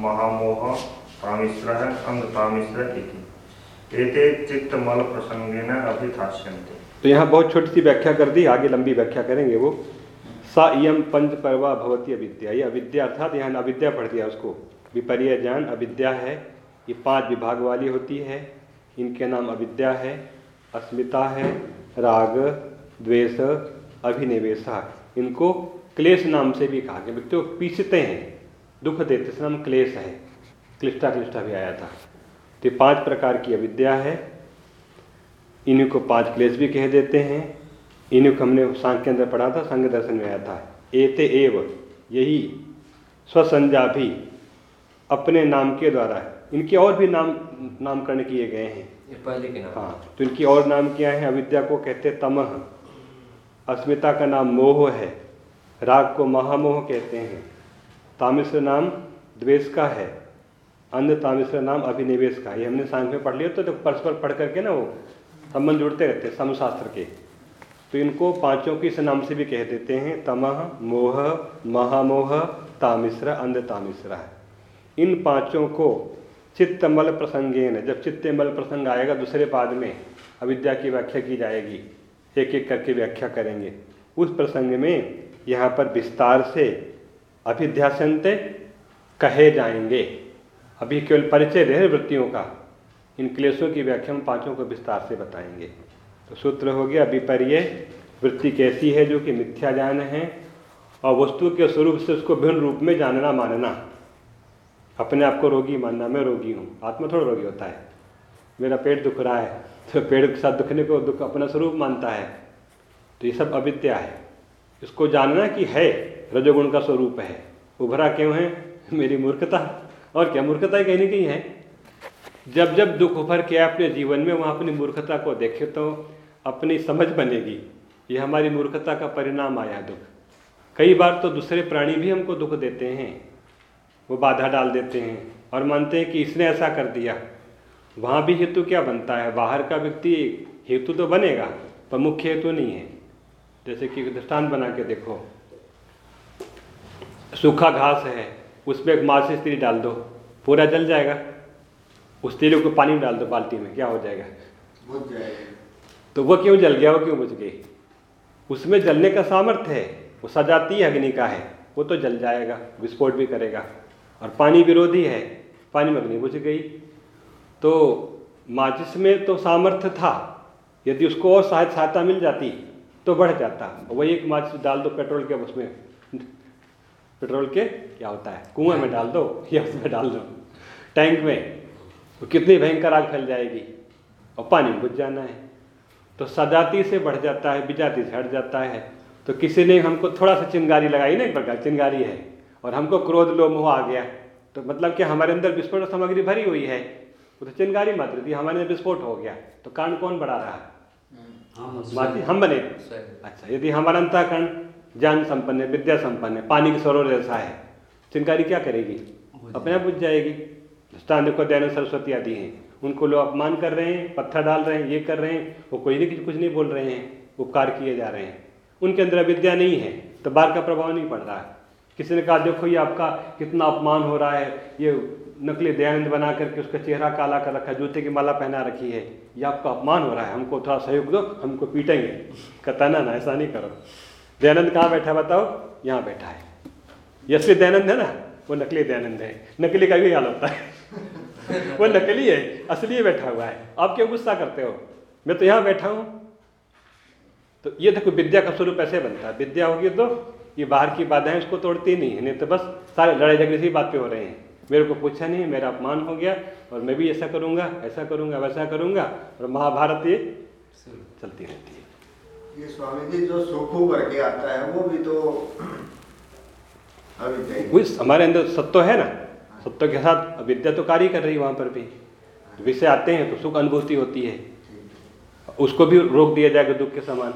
महामोह तामिश्र अंधतामिश्र इति। एते चित्तमल प्रसंगेन अभिधास्यन्ते तो यहाँ बहुत छोटी सी व्याख्या कर दी, आगे लंबी व्याख्या करेंगे वो। सा इयम पंच पर्वा भवती अविद्या। ये अविद्या अर्थात यहाँ अविद्या पढ़ दिया उसको। विपर्य ज्ञान अविद्या है, ये पाँच विभाग वाली होती है, इनके नाम अविद्या है। अस्मिता है, राग, द्वेष, अभिनिवेश। इनको क्लेश नाम से भी कहा गया। व्यक्ति को पीसते हैं, दुख देते इस नाम क्लेश है। क्लिष्टा क्लिष्टा भी आया था। तो पाँच प्रकार की अविद्या है। इन्हीं को पाँच क्लेश भी कह देते हैं। इन्हीं को हमने सांख के अंदर पढ़ा था, संघ दर्शन में आया था। एते एव, यही स्वसंज्ञा भी अपने नाम के द्वारा इनके और भी नाम, नामकरण किए गए हैं। ये पहले के नाम। हाँ तो इनकी और नाम क्या है? अविद्या को कहते तमह। अस्मिता का नाम मोह है। राग को महामोह कहते हैं। तामिश्र नाम द्वेष का है। अन्य तामिश्र नाम अभिनिवेश का ये हमने सांख में पढ़ लिया तो, तो परस्पर पढ़ करके ना वो संबंध जुड़ते रहते हैं समशास्त्र के। तो इनको पाँचों की इस नाम से भी कह देते हैं। तमह मोह महामोह तामिश्र अंध तामिश्र है। इन पाँचों को चित्तमल प्रसंगेन। जब चित्तमल प्रसंग आएगा, दूसरे पाद में अविद्या की व्याख्या की जाएगी। एक एक करके व्याख्या करेंगे। उस प्रसंग में यहाँ पर विस्तार से अभिध्यासंत कहे जाएँगे। अभी केवल परिचय दे वृत्तियों का। इन क्लेशों की व्याख्या हम पाँचों को विस्तार से बताएँगे। तो सूत्र हो गया विपर्य वृत्ति कैसी है जो कि मिथ्या ज्ञान है? और वस्तु के स्वरूप से उसको भिन्न रूप में जानना, मानना। अपने आप को रोगी मानना, मैं रोगी हूँ, आत्मा थोड़ा रोगी होता है। मेरा पेट दुख रहा है तो पेट के साथ दुखने को दुख अपना स्वरूप मानता है। तो ये सब अविद्या है। इसको जानना कि है, रजोगुण का स्वरूप है। उभरा क्यों है? मेरी मूर्खता। और क्या मूर्खता ही कहीं ना कहीं है। जब जब दुख उभर के अपने जीवन में वहाँ अपनी मूर्खता को देखे तो अपनी समझ बनेगी। ये हमारी मूर्खता का परिणाम आया दुख। कई बार तो दूसरे प्राणी भी हमको दुख देते हैं। वो बाधा डाल देते हैं और मानते हैं कि इसने ऐसा कर दिया। वहाँ भी हेतु क्या बनता है? बाहर का व्यक्ति हेतु तो बनेगा पर मुख्य हेतु नहीं है। जैसे कि दृष्टांत बना के देखो। सूखा घास है उसमें एक मासी स्त्री डाल दो पूरा जल जाएगा। उस स्त्री को पानी में डाल दो बाल्टी में क्या हो जाएगा? बुझ जाएगी। तो वह क्यों जल गया वो क्यों बुझ गई? उसमें जलने का सामर्थ्य है वो सजाती अग्नि का है वो तो जल जाएगा विस्फोट भी करेगा। और पानी विरोधी है, पानी में अग्नि बुझ गई। तो माचिस में तो सामर्थ्य था, यदि उसको और सहायता सहायता मिल जाती तो बढ़ जाता। वही एक माचिस डाल दो पेट्रोल के, उसमें पेट्रोल के, क्या होता है? कुएँ में डाल दो, या उसमें डाल दो। टैंक में तो कितनी भयंकर आग फैल जाएगी, और पानी बुझ जाना है। तो सजाती से बढ़ जाता है, बिजाती से हट जाता है। तो किसी ने हमको थोड़ा सा चिंगारी लगाई ना, एक प्रकार चिंगारी है। और हमको क्रोध लो मोह आ गया। तो मतलब कि हमारे अंदर विस्फोट सामग्री भरी हुई है। वो तो चिंगारी मात्र थी हमारे अंदर विस्फोट हो गया। तो कारण कौन बढ़ा रहा? है हम बाकी हम बने। अच्छा यदि हमारा अंतःकरण ज्ञान संपन्न है विद्या संपन्न है पानी की सरोवर जैसा है चिंगारी क्या करेगी? अपने आप बुझ जाएगी। दृष्टान देखो दयानंद सरस्वती आदि हैं। उनको लोग अपमान कर रहे हैं पत्थर डाल रहे हैं ये कर रहे हैं वो कोई नहीं कुछ नहीं बोल रहे हैं उपकार किए जा रहे हैं। उनके अंदर अविद्या नहीं है तो बाहर का प्रभाव नहीं पड़ रहा। है किसी ने कहा, देखो ये आपका कितना अपमान हो रहा है। ये नकली दयानंद बना करके उसका चेहरा काला कर रखा है, जूते की माला पहना रखी है। ये आपका अपमान हो रहा है। हमको थोड़ा सहयोग दो, हमको पीटेंगे। कहता ना ना, ऐसा नहीं करो। दयानंद कहाँ बैठा बताओ? यहाँ बैठा है। ये असली दयानंद है ना? वो नकली दयानंद है। नकली का भी हाल होता है। वो नकली है, असली बैठा हुआ है। आप क्यों गुस्सा करते हो? मैं तो यहाँ बैठा हूँ। तो ये देखो, विद्या का स्वरूप ऐसे बनता है। विद्या होगी तो ये बाहर की बाधाएँ उसको तोड़ती नहीं है। नहीं तो बस सारे लड़ाई झगड़े से ही बात पे हो रहे हैं। मेरे को पूछा नहीं मेरा अपमान हो गया और मैं भी ऐसा करूँगा ऐसा करूँगा वैसा करूँगा और महाभारत ये चलती रहती है। ये स्वामी जी जो सुखू करके आता है वो भी तो उस हमारे अंदर सत्व है ना सत्व के साथ विद्या तो कार्य कर रही है वहाँ पर भी। विषय आते हैं तो सुख अनुभूति होती है। उसको भी रोक दिया जाएगा दुख के समान।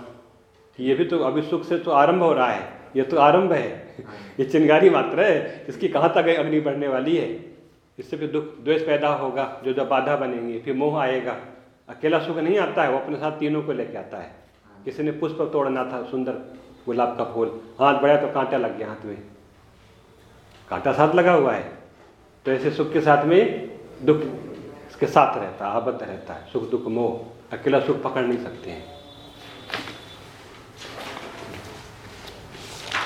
ये भी तो अभी सुख से तो आरंभ हो रहा है। ये तो आरंभ है। ये चिंगारी मात्र है, इसकी कहाँ तक अग्नि बढ़ने वाली है? इससे फिर दुख, द्वेष पैदा होगा, जो जो बाधा बनेंगी, फिर मोह आएगा। अकेला सुख नहीं आता है, वो अपने साथ तीनों को लेके आता है। किसी ने पुष्प तोड़ना था, सुंदर गुलाब का फूल। हाथ बढ़ाया तो कांटा लग गया हाथ में। कांटा साथ लगा हुआ है। तो ऐसे सुख के साथ में दुख इसके साथ रहता है आबद्ध रहता है। सुख, दुख, मोह। अकेला सुख पकड़ नहीं सकते हैं।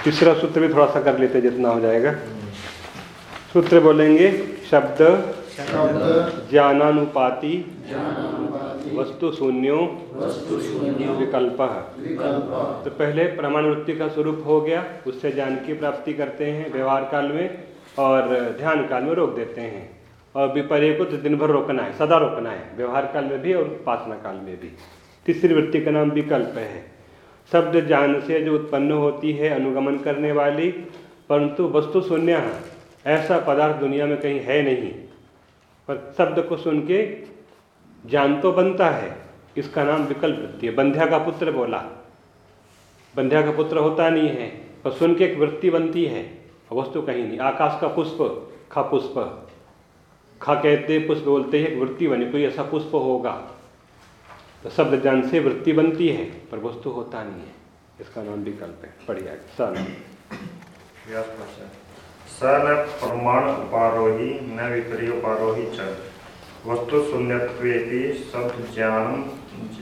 तीसरा सूत्र भी थोड़ा सा कर लेते जितना हो जाएगा। सूत्र बोलेंगे, शब्द, ज्ञानानुपाति वस्तु शून्यो विकल्प। तो पहले प्रमाण वृत्ति का स्वरूप हो गया, उससे ज्ञान की प्राप्ति करते हैं, व्यवहार काल में, और ध्यान काल में रोक देते हैं। और विपर्य को तो दिन भर रोकना है, सदा रोकना है, व्यवहार काल में भी और उपासना काल में भी। तीसरी वृत्ति का नाम विकल्प है। शब्द ज्ञान से जो उत्पन्न होती है अनुगमन करने वाली, परंतु वस्तु शून्य है, ऐसा पदार्थ दुनिया में कहीं है नहीं। पर शब्द को सुन के ज्ञान तो बनता है, इसका नाम विकल्प वृत्ति है। बंध्या का पुत्र बोला, बंध्या का पुत्र होता नहीं है, पर सुन के एक वृत्ति बनती है वस्तु कहीं नहीं। आकाश का पुष्प, खा पुष्प, खा कहते पुष्प बोलते हैं, एक वृत्ति बनी, कोई ऐसा पुष्प होगा। तो शब्द ज्ञान से वृत्ति बनती है पर वस्तु होता नहीं है। इसका नाम विकल्प है। बढ़िया। सन स न प्रमाण उपारोही न विपर्य उपारोही च। वस्तु शून्यत्वेपि शब्द ज्ञान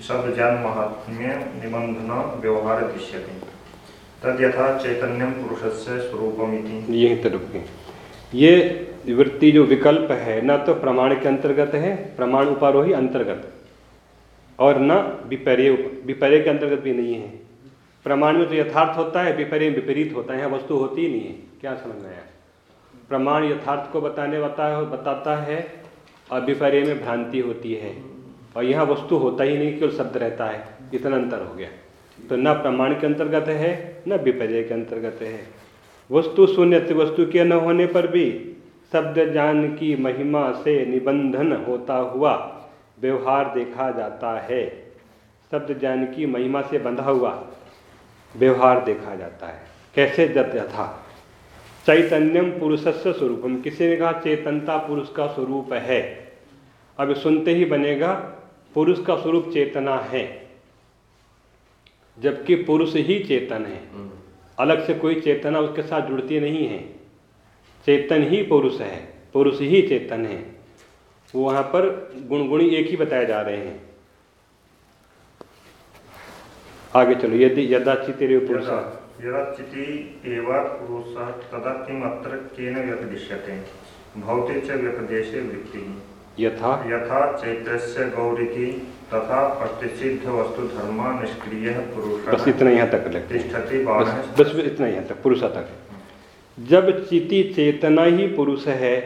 शब्द ज्ञान महात्म्य निबंधन व्यवहार दृश्यते। तद यथा चैतन्यम पुरुषस्य स्वरूपमिति। यहीं तक रुके ये वृत्ति जो विकल्प है न तो प्रमाण के अंतर्गत है प्रमाण उपारोही अंतर्गत। और न विपर्य विपर्य के अंतर्गत भी नहीं है। प्रमाण में तो यथार्थ होता है, विपर्य विपरीत होता है वस्तु होती ही नहीं है। क्या समझ में आया? प्रमाण यथार्थ को बताने बताता बताता है और विपर्य में भ्रांति होती है। और यहाँ वस्तु होता ही नहीं, केवल शब्द रहता है। इतना अंतर हो गया। तो न प्रमाण के अंतर्गत है, न विपर्य के अंतर्गत है। वस्तु शून्य वस्तु के न होने पर भी शब्द ज्ञान की महिमा से निबंधन होता हुआ व्यवहार देखा जाता है। शब्द ज्ञान की महिमा से बंधा हुआ व्यवहार देखा जाता है। कैसे जत यथा? चैतन्यम पुरुषस्य स्वरूपम। किसी ने कहा, चेतनता पुरुष का स्वरूप है। अब सुनते ही बनेगा, पुरुष का स्वरूप चेतना है, जबकि पुरुष ही चेतन है। अलग से कोई चेतना उसके साथ जुड़ती नहीं है। चेतन ही पुरुष है, पुरुष ही चेतन है। वहाँ पर गुणगुणी एक ही बताए जा रहे हैं। आगे चलो यदि यदा चितिरे पुरुष यदा चिति एव पुरुषः तदा किमत्र केन व्यपदिश्यते? भवति च व्यपदेशे वृत्तिः। यथा। यथा चैत्रस्य गौरिति तथा प्रतिषिद्ध वस्तु धर्म निष्क्रिय पुरुष बस इतना यहाँ तक तिष्ठति बस बस इतना यहाँ तक पुरुष तक। जब चिति चेतना ही पुरुष है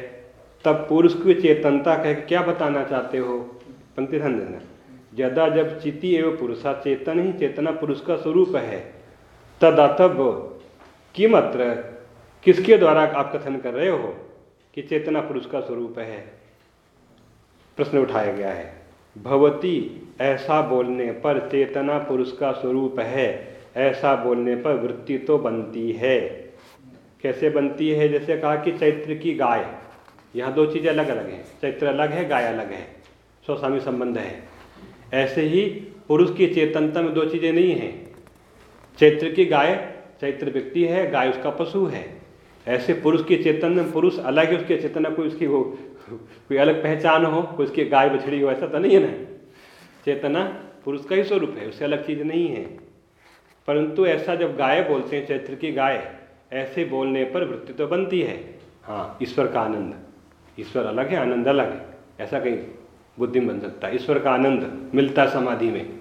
तब पुरुष की चेतनता कह क्या बताना चाहते हो? पंक्ति ध्यान देना यदा जब चिति एवं पुरुषा चेतन ही चेतना पुरुष का स्वरूप है तदातब किम अत्र किसके द्वारा आप कथन कर रहे हो कि चेतना पुरुष का स्वरूप है? प्रश्न उठाया गया है। भवती, ऐसा बोलने पर चेतना पुरुष का स्वरूप है, ऐसा बोलने पर वृत्ति तो बनती है। कैसे बनती है? जैसे कहा कि चैत्र की गाय। यहाँ दो चीज़ें अलग अलग हैं। चैत्र अलग है, गाय अलग है। स्वस्वामी संबंध है। ऐसे ही पुरुष की चेतनता में दो चीज़ें नहीं हैं। चैत्र की गाय, चैत्र व्यक्ति है, गाय उसका पशु है। ऐसे पुरुष की चेतन में पुरुष अलग है, उसकी चेतना कोई उसकी हो कोई अलग पहचान हो, कोई उसकी गाय बछड़ी हो, ऐसा तो नहीं है ना। चेतना पुरुष का ही स्वरूप है, उससे अलग चीज़ नहीं है। परंतु ऐसा जब गाय बोलते हैं, चैत्र की गाय, ऐसे बोलने पर वृत्ति तो बनती है। हाँ ईश्वर का आनंद। ईश्वर अलग है आनंद अलग है। ऐसा कहीं बुद्धि बन सकता है। ईश्वर का आनंद मिलता है समाधि में।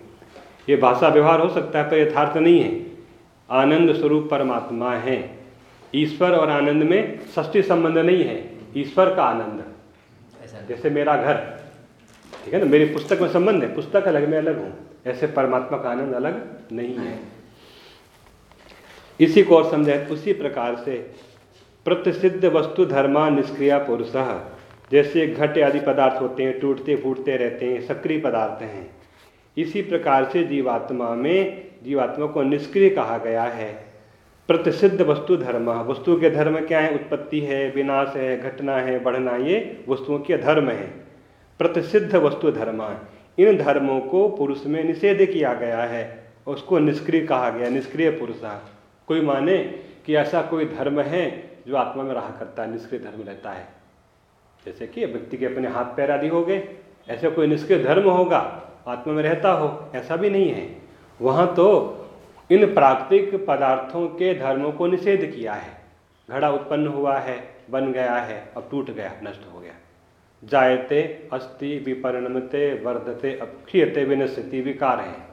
ये भाषा व्यवहार हो सकता है पर यथार्थ नहीं है। आनंद स्वरूप परमात्मा है। ईश्वर और आनंद में षष्ठी संबंध नहीं है। ईश्वर का आनंद। जैसे मेरा घर। ठीक है ना? मेरी पुस्तक में संबंध है। पुस्तक अलग में अलग हूँ। ऐसे परमात्मा का आनंद अलग नहीं है। इसी को और समझाए। उसी प्रकार से प्रतिसिद्ध वस्तु धर्मा निष्क्रिया पुरुष जैसे घट आदि पदार्थ होते हैं, टूटते, फूटते रहते हैं, सक्रिय पदार्थ हैं। इसी प्रकार से जीवात्मा में, जीवात्मा को निष्क्रिय कहा गया है। प्रतिसिद्ध वस्तु धर्म वस्तु के धर्म क्या है? उत्पत्ति है, विनाश है, घटना है, बढ़ना, ये वस्तुओं के धर्म है। प्रतिसिद्ध वस्तु धर्म, इन धर्मों को पुरुष में निषेध किया गया है, उसको निष्क्रिय कहा गया, निष्क्रिय पुरुष कोई माने कि ऐसा कोई धर्म है जो आत्मा में रहा करता है, निष्क्रिय धर्म रहता है। जैसे कि व्यक्ति के अपने हाथ पैर आदि हो गए, ऐसे कोई निष्क्रिय धर्म होगा, आत्मा में रहता हो, ऐसा भी नहीं है। वहाँ तो इन प्राकृतिक पदार्थों के धर्मों को निषेध किया है। घड़ा उत्पन्न हुआ है, बन गया है, अब टूट गया, नष्ट हो गया। जायते अस्थि विपरिणमते, वर्धते अक्षीयते विनस्थिति विकार है।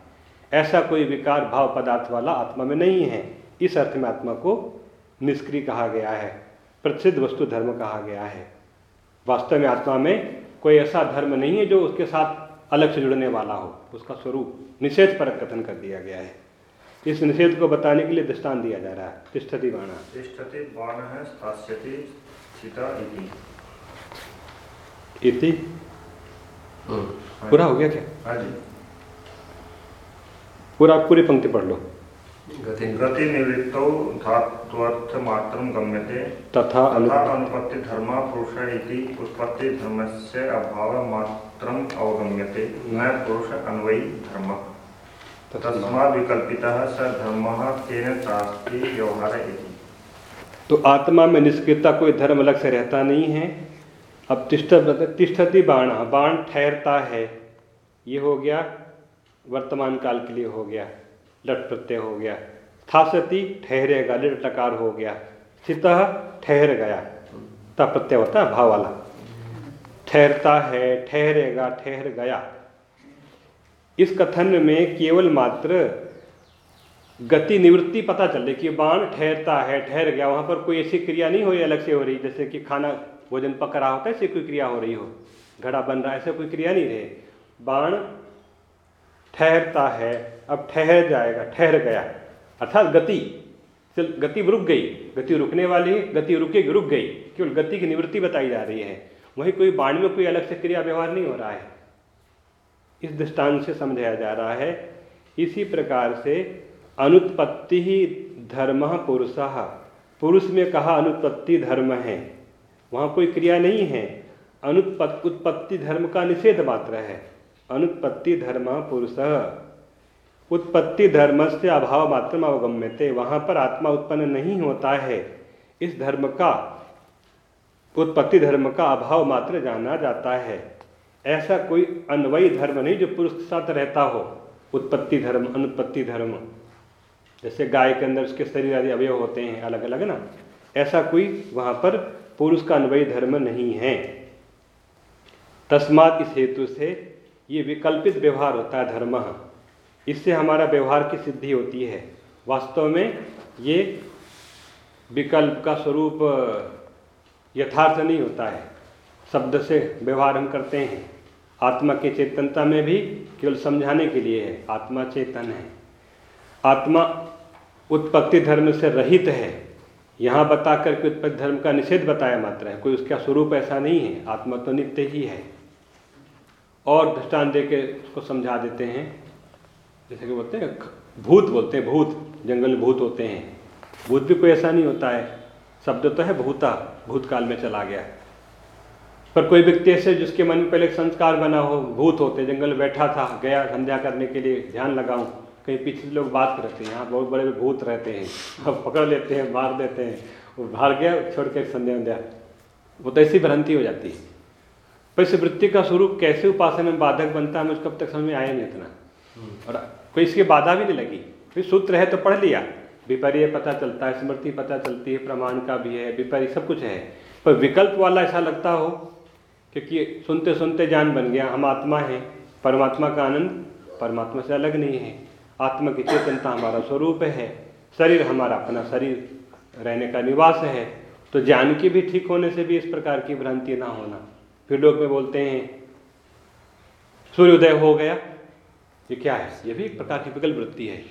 ऐसा कोई विकार, भाव पदार्थ वाला आत्मा में नहीं है। इस अर्थ में आत्मा को निष्क्रिय कहा गया है प्रसिद्ध वस्तु धर्म कहा गया है। वास्तव में आत्मा में कोई ऐसा धर्म नहीं है जो उसके साथ अलग से जुड़ने वाला हो। उसका स्वरूप निषेध पर कथन कर दिया गया है। इस निषेध को बताने के लिए दृष्टान दिया जा रहा है। तिष्ठति बाणा। तिष्ठति बाण है स्थास्यति चिता इति। इति? पूरा हो गया क्या? हाँ जी। पूरा पूरी पंक्ति पढ़ लो। गति निवृत्तौ धात्वर्थ मात्रम गम्यते। तथा अनुपत्ति धर्म पुरुष इति उत्पत्ति धर्मस्य अभाव मात्रम अवगम्यते। न पुरुष अन्वयी धर्म। तस्मात् विकल्पितः स धर्मः चास्ति व्यवहार इति। तो आत्मा में निष्क्रियता कोई धर्म अलग से रहता नहीं है। अब तिष्ठ तिष्ठति बाण। बाण ठहरता है। ये हो गया वर्तमान काल के लिए हो गया। लट प्रत्यय हो गया। स्थासती ठहरेगा, लिट टकार हो गया। स्थित ठहर गया। ता प्रत्यय होता है भाव वाला। ठहरता है, ठहरेगा, ठहर गया। इस कथन में केवल मात्र गति निवृत्ति पता चले कि बाण ठहरता है, ठहर गया। वहाँ पर कोई ऐसी क्रिया नहीं हो रही, अलग से हो रही। जैसे कि खाना, भोजन पक रहा होता है, ऐसी कोई क्रिया हो रही हो। घड़ा बन रहा है, ऐसा कोई क्रिया नहीं रहे। बाण ठहरता है, अब ठहर जाएगा, ठहर गया। अर्थात गति गति रुक गई, गति रुकने वाली, गति रुकेगी, रुक गई। केवल गति की निवृत्ति बताई जा रही है। वहीं कोई बाण में कोई अलग से क्रिया व्यवहार नहीं हो रहा है। इस दृष्टांत से समझाया जा रहा है, इसी प्रकार से अनुत्पत्ति ही धर्म पुरुष। पुरुष में कहा अनुत्पत्ति धर्म है, वहाँ कोई क्रिया नहीं है। अनुत्पत्ति उत्पत्ति धर्म का निषेध मात्र है। अनुत्पत्ति धर्म पुरुष। उत्पत्ति धर्म से अभाव मात्र अवगम्य थे वहाँ पर आत्मा उत्पन्न नहीं होता है। इस धर्म का, उत्पत्ति धर्म का अभाव मात्र जाना जाता है। ऐसा कोई अन्वयी धर्म नहीं जो पुरुष के साथ रहता हो। उत्पत्ति धर्म, अनुत्पत्ति धर्म। जैसे गाय के अंदर उसके शरीर आदि अवयव होते हैं अलग अलग ना? ऐसा कोई वहाँ पर पुरुष का अन्वयी धर्म नहीं है। तस्मात इस हेतु से ये विकल्पित व्यवहार होता है धर्म। इससे हमारा व्यवहार की सिद्धि होती है। वास्तव में ये विकल्प का स्वरूप यथार्थ नहीं होता है। शब्द से व्यवहार हम करते हैं। आत्मा की चेतनता में भी केवल समझाने के लिए है। आत्मा चेतन है। आत्मा उत्पत्ति धर्म से रहित है। यहाँ बता करके उत्पत्ति धर्म का निषेध बताया मात्र है। कोई उसका स्वरूप ऐसा नहीं है। आत्मा तो नित्य ही है। और दृष्टान दे के उसको समझा देते हैं। जैसे कि बोलते हैं, भूत बोलते हैं, भूत, जंगल भूत होते हैं। भूत भी कोई ऐसा नहीं होता है। शब्द तो है भूता, भूतकाल में चला गया। पर कोई व्यक्ति ऐसे जिसके मन में पहले संस्कार बना हो, भूत होते, जंगल में बैठा था, गया संध्या करने के लिए, ध्यान लगाऊँ, कहीं पीछे लोग बात करते हैं, यहाँ बहुत बड़े भूत रहते हैं, अब पकड़ लेते हैं, मार देते हैं, वो भाग गया, छोड़ के संध्या वंध्या वो तो ऐसी भ्रांति हो जाती है। पर इस वृत्ति का स्वरूप कैसे उपासना में बाधक बनता है मुझे कब तक समझ में आया नहीं इतना। और कोई इसकी बाधा भी नहीं लगी। फिर सूत्र है तो पढ़ लिया। विपर्य पता चलता है, स्मृति पता चलती है, प्रमाण का भी है, विपर्य सब कुछ है। पर विकल्प वाला ऐसा लगता हो, क्योंकि सुनते सुनते जान बन गया, हम आत्मा हैं, परमात्मा का आनंद, परमात्मा से अलग नहीं है। आत्मा की चेतनता हमारा स्वरूप है, शरीर हमारा अपना शरीर रहने का निवास है तो ज्ञान की भी ठीक होने से भी इस प्रकार की भ्रांति ना होना। फिर लोग में बोलते हैं, सूर्योदय हो गया। ये क्या है? ये भी एक प्रकार की विकल्प वृत्ति है।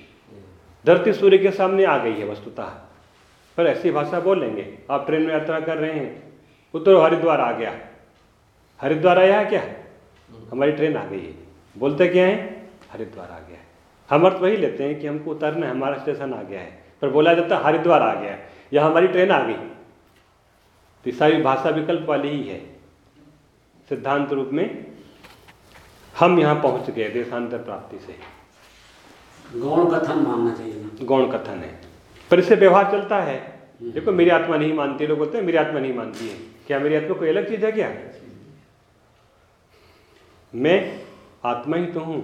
धरती सूर्य के सामने आ गई है वस्तुतः। पर ऐसी भाषा बोल लेंगे आप ट्रेन में यात्रा कर रहे हैं उतरो हरिद्वार आ गया। हरिद्वार आया है क्या? हमारी ट्रेन आ गई है। बोलते क्या है? हरिद्वार आ गया है। हम अर्थ वही लेते हैं कि हमको उतरना है, हमारा स्टेशन आ गया है। पर बोला जाता है, हरिद्वार आ गया है या हमारी ट्रेन आ गई। तो सारी भाषा विकल्प वाली ही है। सिद्धांत रूप में हम यहाँ पहुँच गए देशांतर प्राप्ति से। गौण कथन मानना चाहिए गौण कथन है। पर इससे व्यवहार चलता है। देखो मेरी आत्मा नहीं मानती लोग बोलते हैं मेरी आत्मा नहीं मानती है। क्या मेरी आत्मा कोई अलग चीज़ है क्या? मैं आत्मा ही तो हूँ।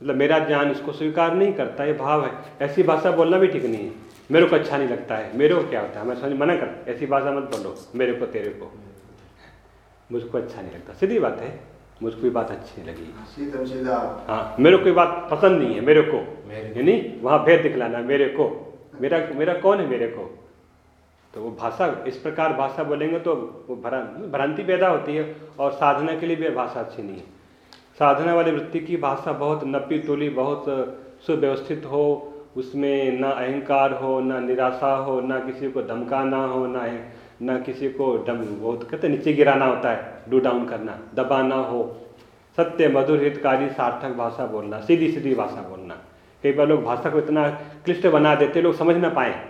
मतलब मेरा ज्ञान इसको स्वीकार नहीं करता ये भाव है। ऐसी भाषा बोलना भी ठीक नहीं है। मेरे को अच्छा नहीं लगता है। मेरे को क्या होता है? मैं समझ मना कर ऐसी भाषा मत बोलो मेरे को तेरे को। मुझको अच्छा नहीं लगता। सीधी बात है मुझको ये बात अच्छी नहीं लगी। हाँ मेरे को ये बात पसंद नहीं है मेरे को। यानी वहाँ भेद दिखलाना मेरे को। मेरा मेरा कौन है मेरे को? तो वो भाषा इस प्रकार भाषा बोलेंगे तो वो भ्रा भ्रांति पैदा होती है और साधना के लिए भी भाषा अच्छी नहीं है। साधना वाली वृत्ति की भाषा बहुत नपी तुली बहुत सुव्यवस्थित हो उसमें ना अहंकार हो ना निराशा हो ना किसी को धमकाना हो ना ना किसी को डम वो कहते नीचे गिराना होता है डू डाउन करना, दबाना हो। सत्य, मधुर, हितकारी, सार्थक भाषा बोलना, सीधी सीधी भाषा बोलना। कई बार लोग भाषा को इतना क्लिष्ट बना देते लोग समझ ना पाए।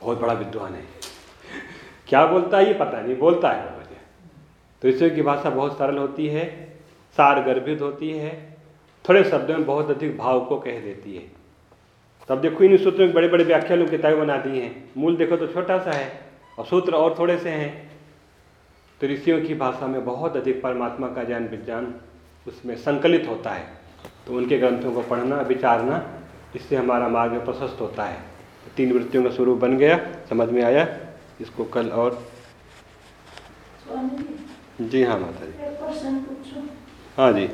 बहुत बड़ा विद्वान है। क्या बोलता है ये पता नहीं, बोलता है। मुझे तो ईश्वर की भाषा बहुत सरल होती है, सार गर्भित होती है, थोड़े शब्दों में बहुत अधिक भाव को कह देती है। तब देखो इन सूत्रों में बड़े बड़े व्याख्या लोग किताबें बना दी हैं। मूल देखो तो छोटा सा है। और सूत्र और थोड़े से हैं। तो ऋषियों की भाषा में बहुत अधिक परमात्मा का ज्ञान विज्ञान उसमें संकलित होता है। तो उनके ग्रंथों को पढ़ना विचारना इससे हमारा मार्ग प्रशस्त होता है। तीन वृत्तियों का स्वरूप बन गया समझ में आया? इसको कल और जी, हाँ माता जी। हाँ जी।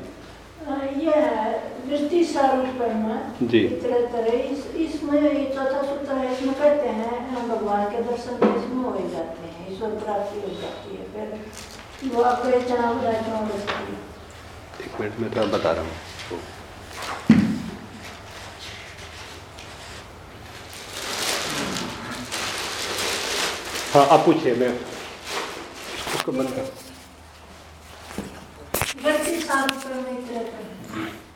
जी। तरह इस इसमें चौथा सूत्र है इसमें कहते हैं हम भगवान के दर्शन इसमें हो जाते हैं ईश्वर प्राप्ति हो जाती है फिर वो आपको ये चनाव क्यों हो सकती है एक मिनट में बता रहा हूँ। हाँ आप पूछिए मैं इसको बंद कर Grazie Paolo per mettere.